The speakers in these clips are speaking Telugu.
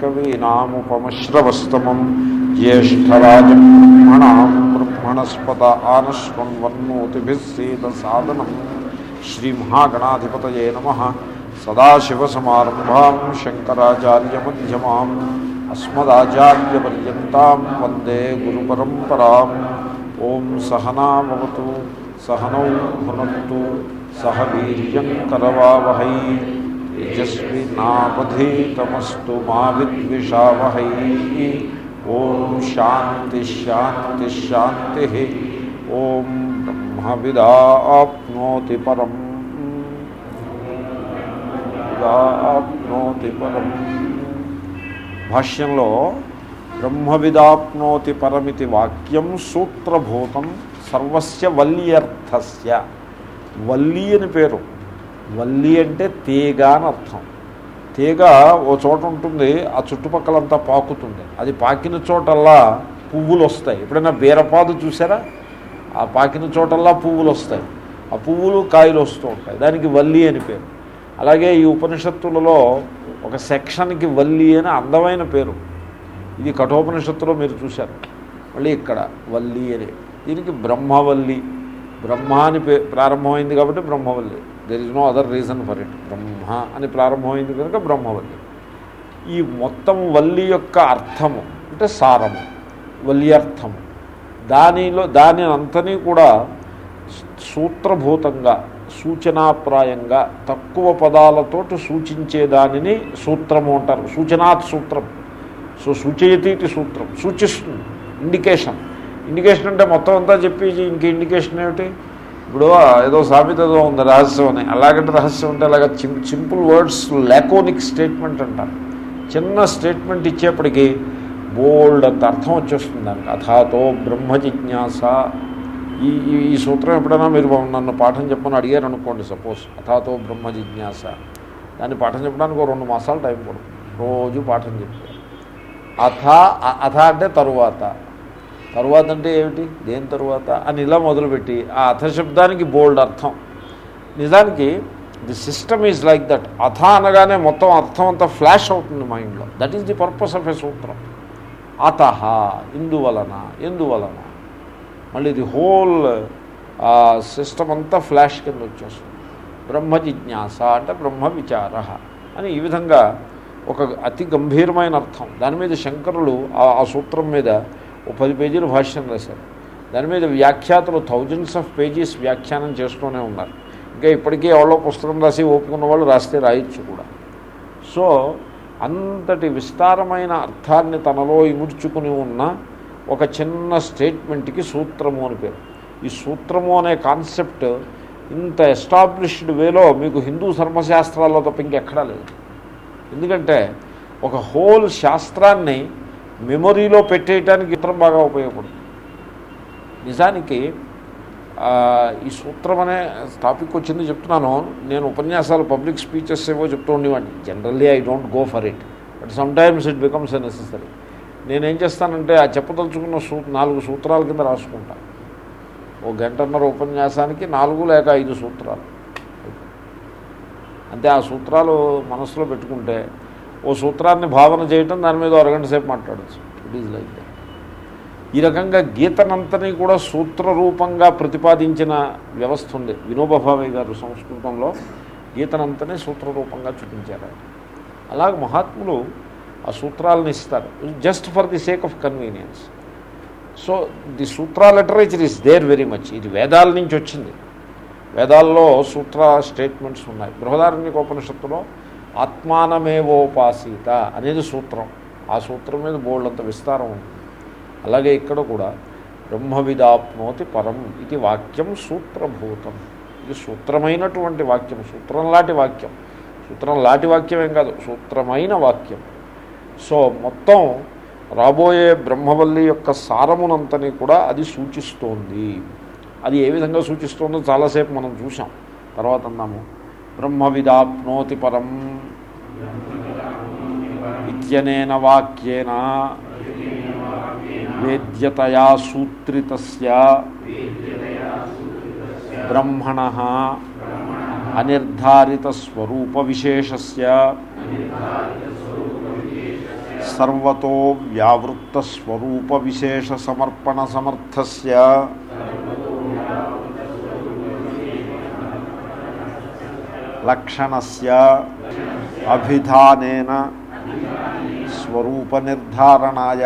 కవీనాముపమశ్రవస్తమం జ్యేష్టరాజం బ్రహ్మణాం ఆనశ్వం ఆనశ్వన్వన్నోతిభిः సాదనం శ్రీమహాగణాధిపతయే నమ సదాశివసమారంభాం శంకరాచార్యమ్యమా అస్మదాచార్యపర్యంతం వందే గురు పరంపరా ఓం సహనావతు సహనౌ భునత్తు సహ వీర్యం కరవావహై తేజస్వినావధీతమస్తు మా విద్విషావహై ఓం శాంతి శాంతి శాంతి ఓం బ్రహ్మవిదా ఆప్నోతి పరం ఆప్నోతి పరం భాష్యంలో బ్రహ్మవిదాప్నోతి పరమితి వాక్యం సూత్రభూతం సర్వస్య వల్యర్థస్య వల్లి అని పేరు వల్లి అంటే తీగ అని అర్థం. తీగ ఓ చోట ఉంటుంది ఆ చుట్టుపక్కలంతా పాకుతుంది. అది పాకిన చోటల్లా పువ్వులు వస్తాయి ఎప్పుడైనా బీరపాదు చూసారా? ఆ పాకిన చోటల్లా పువ్వులు వస్తాయి ఆ పువ్వులు కాయలు వస్తూ ఉంటాయి. దానికి వల్లి అని పేరు. అలాగే ఈ ఉపనిషత్తులలో ఒక సెక్షన్కి వల్లి అని అందమైన పేరు. ఇది కఠోపనిషత్తులో మీరు చూశారు. మళ్ళీ ఇక్కడ వల్లి అని. దీనికి బ్రహ్మవల్లి. బ్రహ్మ అని పే ప్రారంభమైంది కాబట్టి Brahmavalli. There is no other reason for it బ్రహ్మ అని ప్రారంభమైంది కనుక బ్రహ్మవల్లి. ఈ మొత్తం వల్లి యొక్క అర్థము అంటే సారము వల్యర్థము దానిలో దాని అంతని కూడా సూత్రభూతంగా సూచనాప్రాయంగా తక్కువ పదాలతోటి సూచించే దానిని సూత్రము అంటారు. సూచనాత్ సూత్రం. సో సూచయతి సూత్రం. సూచిస్తుంది. ఇండికేషన్ ఇండికేషన్ అంటే మొత్తం అంతా చెప్పి ఇంక ఇండికేషన్ ఏమిటి? ఇప్పుడు ఏదో సామెత ఏదో ఉంది రహస్యం అని. అలాగంటే రహస్యం ఉంటే అలాగ సింపుల్ వర్డ్స్ లాకోనిక్ స్టేట్మెంట్ అంటారు చిన్న స్టేట్మెంట్ ఇచ్చేప్పటికీ బోల్డ్ అంత అర్థం వచ్చేస్తుంది దానికి. అథాతో బ్రహ్మ జిజ్ఞాస. ఈ ఈ సూత్రం ఎప్పుడైనా మీరు నన్ను పాఠం చెప్పని అడిగారు అనుకోండి సపోజ్. అథాతో బ్రహ్మ జిజ్ఞాస. దాన్ని పాఠం చెప్పడానికి ఒక రెండు మాసాలు టైం పడుతుంది. రోజు పాఠం చెప్తారు. అథ అథ అంటే తరువాత. తరువాత అంటే ఏమిటి? దేని తరువాత? అని ఇలా మొదలుపెట్టి ఆ అథ శబ్దానికి బోల్డ్ అర్థం. నిజానికి the system is like that. అథ అనగానే మొత్తం అర్థం అంతా ఫ్లాష్ అవుతుంది మైండ్లో. That is the purpose of a సూత్రం. అత ఇందువలన ఎందువలన? మళ్ళీ ది హోల్ సిస్టమ్ అంతా ఫ్లాష్ కింద వచ్చేస్తుంది. బ్రహ్మ జిజ్ఞాస అంటే బ్రహ్మ విచార అని ఈ విధంగా ఒక అతి గంభీరమైన అర్థం. దాని మీద శంకరులు ఆ సూత్రం మీద ఓ పది పేజీలు భాష్యం రాశారు. దాని మీద వ్యాఖ్యాతలు థౌజండ్స్ ఆఫ్ పేజీస్ వ్యాఖ్యానం చేస్తూనే ఉన్నారు. ఇంకా ఇప్పటికీ ఎవరో పుస్తకం రాసి ఒప్పుకున్న వాళ్ళు రాస్తే రాయొచ్చు కూడా. సో అంతటి విస్తారమైన అర్థాన్ని తనలో ఇముడ్చుకుని ఉన్న ఒక చిన్న స్టేట్మెంట్కి సూత్రము అని పేరు. ఈ సూత్రము అనే కాన్సెప్ట్ ఇంత ఎస్టాబ్లిష్డ్ వేలో మీకు హిందూ ధర్మశాస్త్రాల్లో తప్ప ఇంకెక్కడా లేదు. ఎందుకంటే ఒక హోల్ శాస్త్రాన్ని మెమొరీలో పెట్టేయటానికి ఇతరం బాగా ఉపయోగపడుతుంది. నిజానికి ఈ సూత్రం అనే టాపిక్ వచ్చింది చెప్తున్నాను. నేను ఉపన్యాసాలు పబ్లిక్ స్పీచెస్ ఏవో చెప్తూ ఉండేవాడిని. Generally I don't go for it but sometimes it becomes a necessary నేనేం చేస్తానంటే ఆ చెప్పదలుచుకున్న సూ నాలుగు సూత్రాల కింద రాసుకుంటాను ఓ గంటన్నర ఉపన్యాసానికి నాలుగు లేక ఐదు సూత్రాలు. అంటే ఆ సూత్రాలు మనసులో పెట్టుకుంటే ఓ సూత్రాన్ని భావన చేయటం దాని మీద అరగంట సేపు మాట్లాడచ్చు. ఇట్ ఈజ్ లైక్ దట్ ఈ రకంగా గీతనంతని కూడా సూత్ర రూపంగా ప్రతిపాదించిన వ్యవస్థ ఉంది వినోబభావే గారు సంస్కృతంలో గీతనంతనే సూత్ర రూపంగా చూపించారు. అలాగే మహాత్ములు ఆ సూత్రాలను ఇస్తారు. Just for the sake of convenience so the sutra literature is there very much ఇది వేదాల నుంచి వచ్చింది. వేదాల్లో సూత్ర స్టేట్మెంట్స్ ఉన్నాయి. బృహదారణ్యకోపనిషత్తులో ఆత్మానమేవోపాసీత అనేది సూత్రం. ఆ సూత్రం మీద బోళ్ళంత విస్తారం ఉంది. అలాగే ఇక్కడ కూడా బ్రహ్మవిదాప్నోతి పరం ఇది వాక్యం సూత్రభూతం. ఇది సూత్రమైనటువంటి వాక్యం సూత్రం లాంటి వాక్యం. సూత్రం లాంటి వాక్యం ఏం కాదు సూత్రమైన వాక్యం. సో మొత్తం రాబోయే బ్రహ్మవల్లి యొక్క సారమునంతని కూడా అది సూచిస్తోంది. అది ఏ విధంగా సూచిస్తోందో చాలాసేపు మనం చూసాం తర్వాత అన్నాము బ్రహ్మవిదాప్నోతి పరం. ఇత్యనేన వాక్యేన వేద్యతయా సూత్రితస్య బ్రహ్మణ అనిర్ధారిత స్వరూప విశేషస్య సర్వతో వ్యావృత్త స్వరూప విశేష సమర్పణ సమర్థస్య లక్షణస్య అభిధానేన స్వరూప నిర్ధారణాయ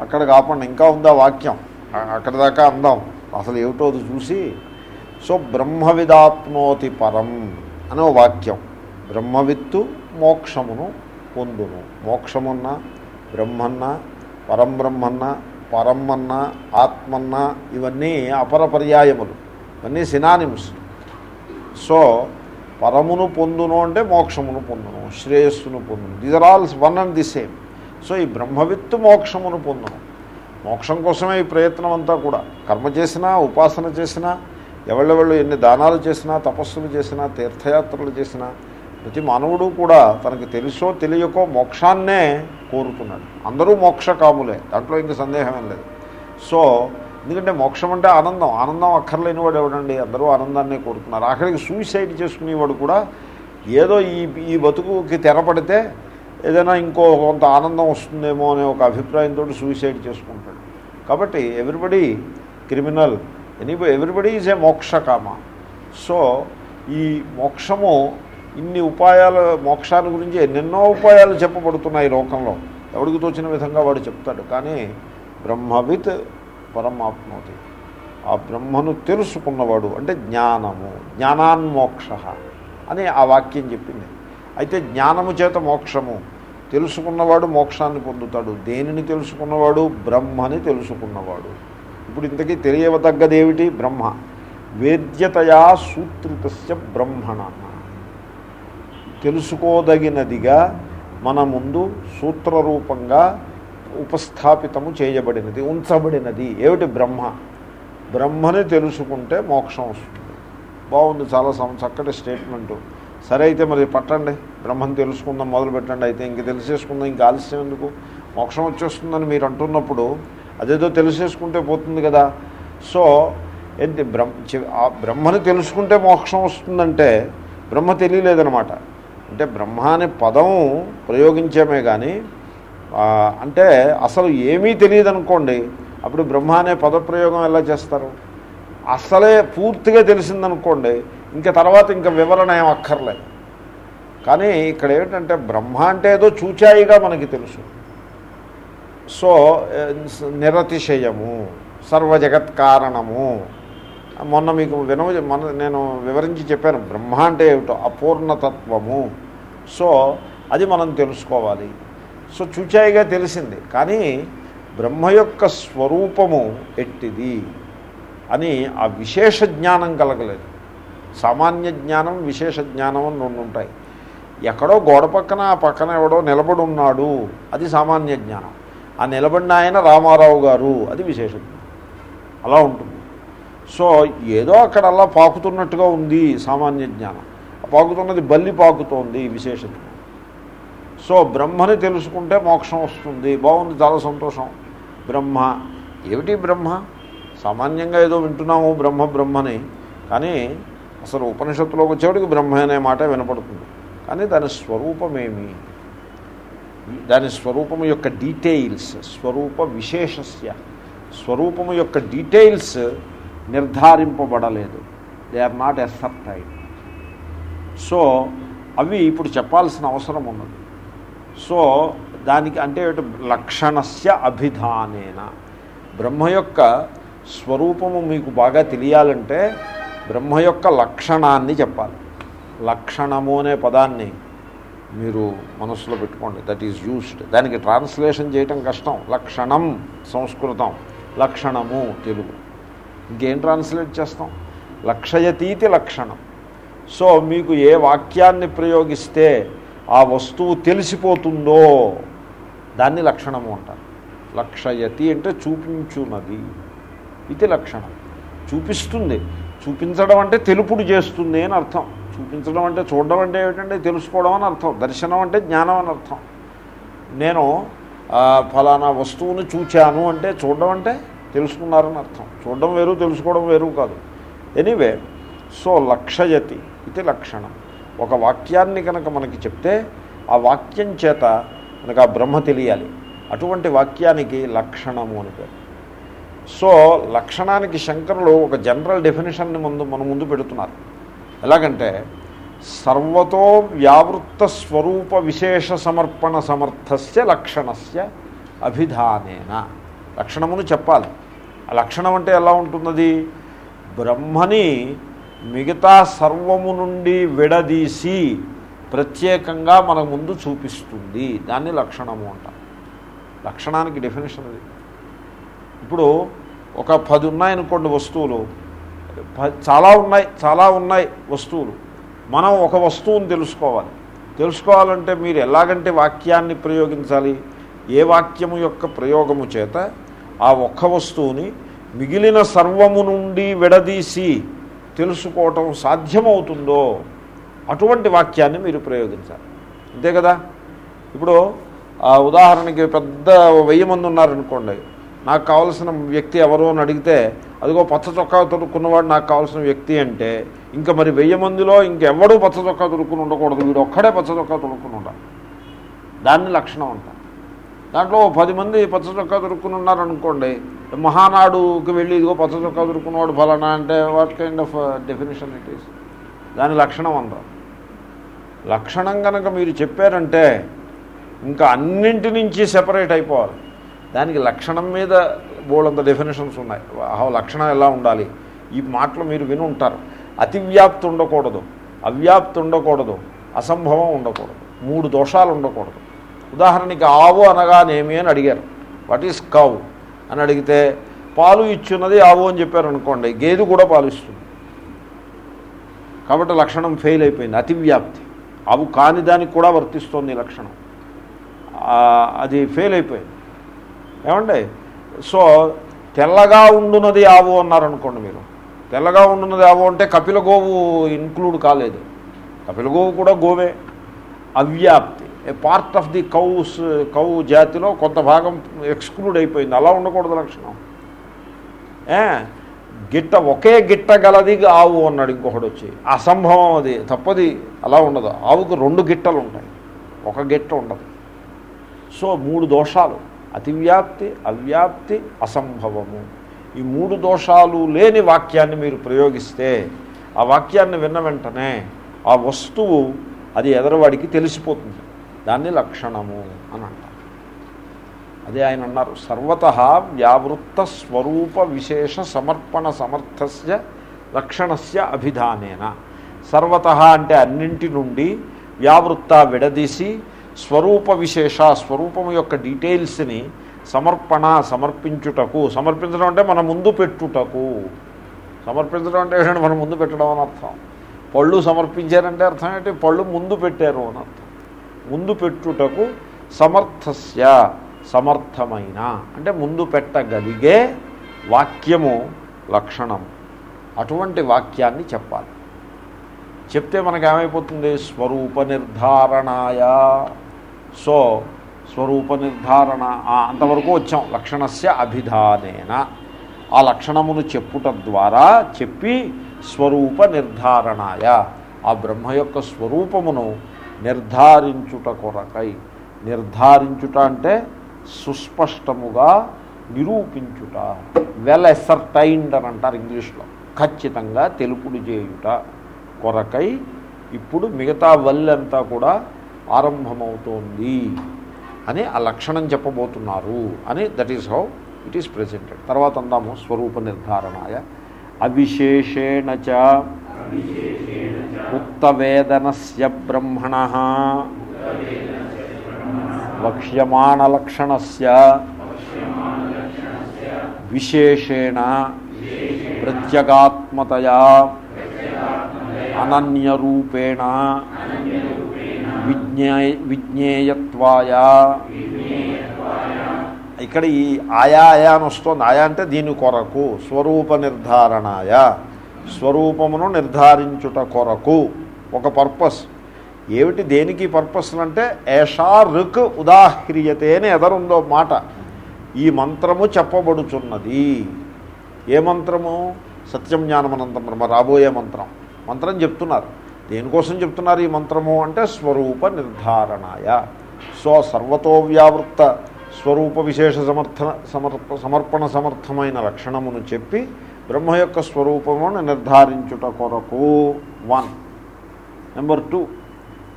అక్కడ కాకుండా ఇంకా ఉందా వాక్యం? అక్కడ దాకా అందాం. అసలు ఏమిటో అది చూసి సో బ్రహ్మవిదాప్నోతి పరం అనే వాక్యం. బ్రహ్మవిత్తు మోక్షమును పొందును. మోక్షమున్న బ్రహ్మన్న పరం బ్రహ్మన్న పరమ్మన్న ఆత్మన్న ఇవన్నీ అపర పర్యాయములు. ఇవన్నీ సినానిమ్స్ సో పరమును పొందును అంటే మోక్షమును పొందును శ్రేయస్సును పొందును. These are also one and the same so ఈ బ్రహ్మవిత్తు మోక్షమును పొందును. మోక్షం కోసమే ఈ ప్రయత్నం అంతా కూడా. కర్మ చేసినా ఉపాసన చేసినా ఎవళ్ళెవళ్ళు ఎన్ని దానాలు చేసినా తపస్సులు చేసినా తీర్థయాత్రలు చేసినా ప్రతి మానవుడు కూడా తనకు తెలుసో తెలియకో మోక్షాన్నే కోరుతున్నాడు. అందరూ మోక్షకాములే. దాంట్లో ఇంక సందేహమేం లేదు. సో ఎందుకంటే మోక్షం అంటే ఆనందం. ఆనందం అక్కర్లేని వాడు ఎవడండి? అందరూ ఆనందాన్నే కోరుతున్నారు ఆఖరికి సూసైడ్ చేసుకునేవాడు కూడా ఏదో ఈ ఈ బతుకుకి తెరపడితే ఏదైనా ఇంకో కొంత ఆనందం వస్తుందేమో అనే ఒక అభిప్రాయంతో సూసైడ్ చేసుకుంటాడు. కాబట్టి everybody criminal any everybody is a మోక్షకామ. So ఈ మోక్షము ఇన్ని ఉపాయాలు మోక్షాన్ని గురించి ఎన్నెన్నో ఉపాయాలు చెప్పబడుతున్నాయి లోకంలో. ఎవడికి తోచిన విధంగా వాడు చెప్తాడు. కానీ బ్రహ్మవిత్ పరమాత్మతి. ఆ బ్రహ్మను తెలుసుకున్నవాడు అంటే జ్ఞానము జ్ఞానాన్మోక్ష అని ఆ వాక్యం చెప్పింది. అయితే జ్ఞానము చేత మోక్షము తెలుసుకున్నవాడు మోక్షాన్ని పొందుతాడు. దేనిని తెలుసుకున్నవాడు? బ్రహ్మని తెలుసుకున్నవాడు. ఇప్పుడు ఇంతకీ తెలియవతగ్గదేమిటి? బ్రహ్మ. వేద్యతయా సూత్రితస్య బ్రహ్మణ. తెలుసుకోదగినదిగా మన ముందు సూత్రరూపంగా ఉపస్థాపితము చేయబడినది ఉంచబడినది. ఏమిటి బ్రహ్మ? బ్రహ్మని తెలుసుకుంటే మోక్షం వస్తుంది. బాగుంది చాలా సం చక్కటి స్టేట్మెంటు. సరే అయితే మరి పట్టండి. బ్రహ్మను తెలుసుకుందాం మొదలు పెట్టండి అయితే. ఇంక తెలిసేసుకుందాం. ఇంక ఆలస్యం ఎందుకు? మోక్షం వచ్చేస్తుందని మీరు అంటున్నప్పుడు అదేదో తెలిసేసుకుంటే పోతుంది కదా. సో ఏంటి బ్రహ్మ ఆ బ్రహ్మని తెలుసుకుంటే మోక్షం వస్తుందంటే బ్రహ్మ తెలియలేదనమాట అంటే బ్రహ్మ అనే పదం ప్రయోగించామే కానీ అంటే అసలు ఏమీ తెలియదు అనుకోండి అప్పుడు బ్రహ్మ అనే పదప్రయోగం ఎలా చేస్తారు? అసలే పూర్తిగా తెలిసిందనుకోండి. ఇంకా తర్వాత ఇంకా వివరణ ఏం అక్కర్లేదు కానీ ఇక్కడ ఏమిటంటే బ్రహ్మ అంటే ఏదో చూచాయిగా మనకి తెలుసు. సో నిరతిశయము సర్వజగత్ కారణము. మొన్న మీకు వినవ మన నేను వివరించి చెప్పాను. బ్రహ్మ అంటే ఏమిటో? అపూర్ణతత్వము. సో అది మనం తెలుసుకోవాలి. సో చూచాయిగా తెలిసింది. కానీ బ్రహ్మ యొక్క స్వరూపము ఎట్టిది అని ఆ విశేష జ్ఞానం కలగలేదు. సామాన్య జ్ఞానం విశేష జ్ఞానం అని రెండు ఉంటాయి. ఎక్కడో గోడ పక్కన ఆ పక్కన ఎవడో నిలబడి ఉన్నాడు అది సామాన్య జ్ఞానం. ఆ నిలబడిన ఆయన రామారావు గారు అది విశేష జ్ఞానం. అలా ఉంటుంది. సో ఏదో అక్కడ అలా పాకుతున్నట్టుగా ఉంది సామాన్య జ్ఞానం. ఆ పాకుతున్నది బల్లి పాకుతోంది విశేష జ్ఞానం. సో బ్రహ్మని తెలుసుకుంటే మోక్షం వస్తుంది. బాగుంది చాలా సంతోషం. బ్రహ్మ. ఏమిటి బ్రహ్మ? సామాన్యంగా ఏదో వింటున్నాము బ్రహ్మ బ్రహ్మని. కానీ అసలు ఉపనిషత్తులోకి వచ్చేవాడికి బ్రహ్మ అనే మాట వినపడుతుంది. కానీ దాని స్వరూపమేమి? దాని స్వరూపము యొక్క డీటెయిల్స్ స్వరూప విశేషస్య. స్వరూపము యొక్క details నిర్ధారింపబడలేదు. They are not ascertain so అవి ఇప్పుడు చెప్పాల్సిన అవసరం ఉన్నది. సో దానికి అంటే లక్షణస్య అభిధానేన. బ్రహ్మ యొక్క స్వరూపము మీకు బాగా తెలియాలంటే బ్రహ్మ యొక్క లక్షణాన్ని చెప్పాలి. లక్షణము అనే పదాన్ని మీరు మనసులో పెట్టుకోండి. దట్ ఈజ్ యూస్డ్ దానికి ట్రాన్స్లేషన్ చేయటం కష్టం. లక్షణం సంస్కృతం. లక్షణము తెలుగు. ఇంకేం ట్రాన్స్లేట్ చేస్తాం? లక్షయతీతి లక్షణం. సో మీకు ఏ వాక్యాన్ని ప్రయోగిస్తే ఆ వస్తువు తెలిసిపోతుందో దాన్ని లక్షణము అంటారు. లక్షయతి అంటే చూపించున్నది ఇది లక్షణం. చూపిస్తుంది. చూపించడం అంటే తెలుపుడు చేస్తుంది అని అర్థం. చూపించడం అంటే చూడడం అంటే ఏమిటంటే తెలుసుకోవడం అని అర్థం. దర్శనం అంటే జ్ఞానం అని అర్థం. నేను ఫలానా వస్తువును చూచాను అంటే చూడడం అంటే తెలుసుకున్నారని అర్థం. చూడడం వేరు తెలుసుకోవడం వేరు కాదు. ఎనీవే సో లక్షయతి ఇది లక్షణం. ఒక వాక్యాన్ని కనుక మనకి చెప్తే ఆ వాక్యం చేత మనకు ఆ బ్రహ్మ తెలియాలి. అటువంటి వాక్యానికి లక్షణము అని పేరు. సో లక్షణానికి శంకరులు ఒక జనరల్ డెఫినేషన్ని ముందు మన ముందు పెడుతున్నారు. ఎలాగంటే సర్వతో వ్యావృత్త స్వరూప విశేష సమర్పణ సమర్థస్య లక్షణస్య అభిధానేన. లక్షణమును చెప్పాలి. ఆ లక్షణం అంటే ఎలా ఉంటున్నది? బ్రహ్మని మిగతా సర్వము నుండి విడదీసి ప్రత్యేకంగా మన ముందు చూపిస్తుంది. దాన్ని లక్షణము అంటారు లక్షణానికి డెఫినేషన్ అది. ఇప్పుడు ఒక పది ఉన్నాయనుకోండి వస్తువులు. ప- చాలా ఉన్నాయి చాలా ఉన్నాయి వస్తువులు. మనం ఒక వస్తువుని తెలుసుకోవాలి. తెలుసుకోవాలంటే మీరు ఎలాగంటే వాక్యాన్ని ప్రయోగించాలి? ఏ వాక్యము యొక్క ప్రయోగము చేత ఆ ఒక్క వస్తువుని మిగిలిన సర్వము నుండి విడదీసి తెలుసుకోవటం సాధ్యమవుతుందో అటువంటి వాక్యాన్ని మీరు ప్రయోగించాలి. అంతే కదా? ఇప్పుడు ఉదాహరణకి పెద్ద వెయ్యి మంది ఉన్నారనుకోండి నాకు కావలసిన వ్యక్తి ఎవరు అని అడిగితే అదిగో పచ్చ చొక్కా తొడుక్కున్నవాడు నాకు కావాల్సిన వ్యక్తి అంటే ఇంకా మరి వెయ్యి మందిలో ఇంకెవ్వడూ పచ్చ చొక్కా తొడుక్కుని ఉండకూడదు. వీడు ఒక్కడే పచ్చ చొక్కా తొడుక్కుని ఉండాలి. దాన్ని లక్షణం అంటారు. దాంట్లో పది మంది పచ్చ చొక్కా దొరుకుని ఉన్నారనుకోండి మహానాడుకి వెళ్ళి ఇదిగో పచ్చ చొక్కా దొరుకున్నవాడు ఫలానా అంటే what kind of definition it is దాని లక్షణం అందరం లక్షణం కనుక మీరు చెప్పారంటే ఇంకా అన్నింటి నుంచి సెపరేట్ అయిపోవాలి. దానికి లక్షణం మీద బోళ్ళంత డెఫినేషన్స్ ఉన్నాయి. ఆ లక్షణం ఎలా ఉండాలి? ఈ మాటలు మీరు విని ఉంటారు. అతివ్యాప్తి ఉండకూడదు. అవ్యాప్తి ఉండకూడదు. అసంభవం ఉండకూడదు. మూడు దోషాలు ఉండకూడదు. ఉదాహరణకి ఆవు అనగానేమి అని అడిగారు. వాట్ ఈస్ కవ్ అని అడిగితే పాలు ఇచ్చున్నది ఆవు అని చెప్పారు అనుకోండి గేదె కూడా పాలు ఇస్తుంది. కాబట్టి లక్షణం ఫెయిల్ అయిపోయింది అతివ్యాప్తి. ఆవు కాని దానికి కూడా వర్తిస్తోంది లక్షణం. అది ఫెయిల్ అయిపోయింది. ఏమండి? సో తెల్లగా ఉండున్నది ఆవు అన్నారనుకోండి మీరు. తెల్లగా ఉండున్నది ఆవు అంటే కపిల గోవు ఇన్క్లూడ్ కాలేదు. కపిల గోవు కూడా గోవే. అవ్యాప్తి. Part of the cows cow జాతిలో కొంత భాగం ఎక్స్క్లూడ్ అయిపోయింది. అలా ఉండకూడదు లక్షణం. ఏ? గిట్ట ఒకే గిట్ట గలది ఆవు అన్నాడు ఇంకొకడు వచ్చి. అసంభవం అది. తప్పది. అలా ఉండదు. ఆవుకు రెండు గిట్టలు ఉంటాయి. ఒక గిట్ట ఉండదు. సో మూడు దోషాలు. అతివ్యాప్తి అవ్యాప్తి అసంభవము. ఈ మూడు దోషాలు లేని వాక్యాన్ని మీరు ప్రయోగిస్తే ఆ వాక్యాన్ని విన్న వెంటనే ఆ వస్తువు అది ఎదరవాడికి తెలిసిపోతుంది. దాన్ని లక్షణము అని అంటారు. అదే ఆయన అన్నారు సర్వత వ్యావృత్త స్వరూప విశేష సమర్పణ సమర్థస్య లక్షణస్య అభిధానేన. సర్వత అంటే అన్నింటి నుండి వ్యావృత్త విడదీసి స్వరూప విశేష స్వరూపము యొక్క డీటెయిల్స్ని సమర్పణ సమర్పించుటకు సమర్పించడం అంటే మన ముందు పెట్టుటకు. సమర్పించడం అంటే మన ముందు పెట్టడం అని అర్థం. పళ్ళు సమర్పించారంటే అర్థం ఏంటి? పళ్ళు ముందు పెట్టారు అని అర్థం. ముందు పెట్టుటకు సమర్థస్య సమర్థమైన. అంటే ముందు పెట్టగలిగే వాక్యము లక్షణం. అటువంటి వాక్యాన్ని చెప్పాలి. చెప్తే మనకు ఏమైపోతుంది స్వరూప నిర్ధారణాయ. సో స్వరూప నిర్ధారణ అంతవరకు వచ్చాం. లక్షణస్య అభిధానేన. ఆ లక్షణమును చెప్పుట ద్వారా చెప్పి స్వరూప నిర్ధారణాయ. ఆ బ్రహ్మ యొక్క స్వరూపమును నిర్ధారించుట కొరకై. నిర్ధారించుట అంటే సుస్పష్టముగా నిరూపించుట. వెల్ ఎసర్టైండ్ అని అంటారు ఇంగ్లీష్లో. ఖచ్చితంగా తెలుపుడు చేయుట కొరకై ఇప్పుడు మిగతా వల్లంతా కూడా ఆరంభమవుతోంది అని ఆ లక్షణం చెప్పబోతున్నారు అని that is how it is presented తర్వాత అందాము స్వరూప నిర్ధారణాయ. అవిశేషేణ చ ఉక్తవేదనస్య బ్రహ్మణ వక్ష్యమాణలక్షణస్య విశేషేణ ప్రత్యగాత్మతయా అనన్యరూపేణ విజ్ఞే విజ్ఞేయత్వాయ. ఇక్కడ ఈ ఆయా ఆయా అని వస్తుంది ఆయా అంటే దీని కొరకు స్వరూప నిర్ధారణాయ. స్వరూపమును నిర్ధారించుట కొరకు. ఒక పర్పస్. ఏమిటి దేనికి పర్పస్ అంటే ఏషా రుక్ ఉదాహ్రియతే అని ఎదరుందో మాట. ఈ మంత్రము చెప్పబడుచున్నది. ఏ మంత్రము? సత్యం జ్ఞానమనంతం బ్రహ్మ రాబోయే మంత్రం. మంత్రం చెప్తున్నారు. దేనికోసం చెప్తున్నారు ఈ మంత్రము అంటే స్వరూప నిర్ధారణాయ. సో సర్వతోవ్యావృత్త స్వరూప విశేష సమర్థన సమర్ప సమర్పణ సమర్థమైన లక్షణమును చెప్పి బ్రహ్మ యొక్క స్వరూపమును నిర్ధారించుట కొరకు. వన్ నెంబర్ టూ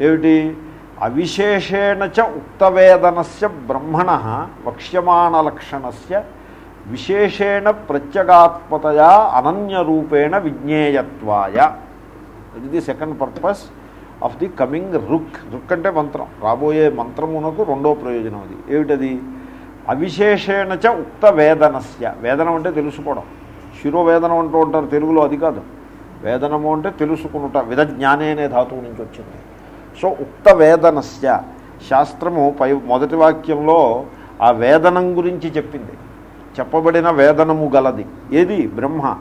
ఏమిటి? అవిశేషేణ చ ఉక్తవేదనస్య బ్రహ్మణ వక్ష్యమాణలక్షణస్య విశేషేణ ప్రత్యగాత్మతయా అనన్యరూపేణ విజ్ఞేయత్వాయ. ఇది the second purpose of the coming రుక్. రుక్ అంటే మంత్రం. రాబోయే మంత్రమునకు రెండో ప్రయోజనం అది. ఏమిటది? అవిశేషేణ చ ఉక్త వేదనస్య వేదనం అంటే తెలుసుకోవడం. శిరోవేదనం అంటూ ఉంటారు తెలుగులో అది కాదు. వేదనము అంటే తెలుసుకునుట విధజ్ఞానే అనే ధాతువు నుంచి వచ్చింది. సో ఉక్త వేదనస్య. శాస్త్రము పై మొదటి వాక్యంలో ఆ వేదనం గురించి చెప్పింది. చెప్పబడిన వేదనము గలది. ఏది? బ్రహ్మ.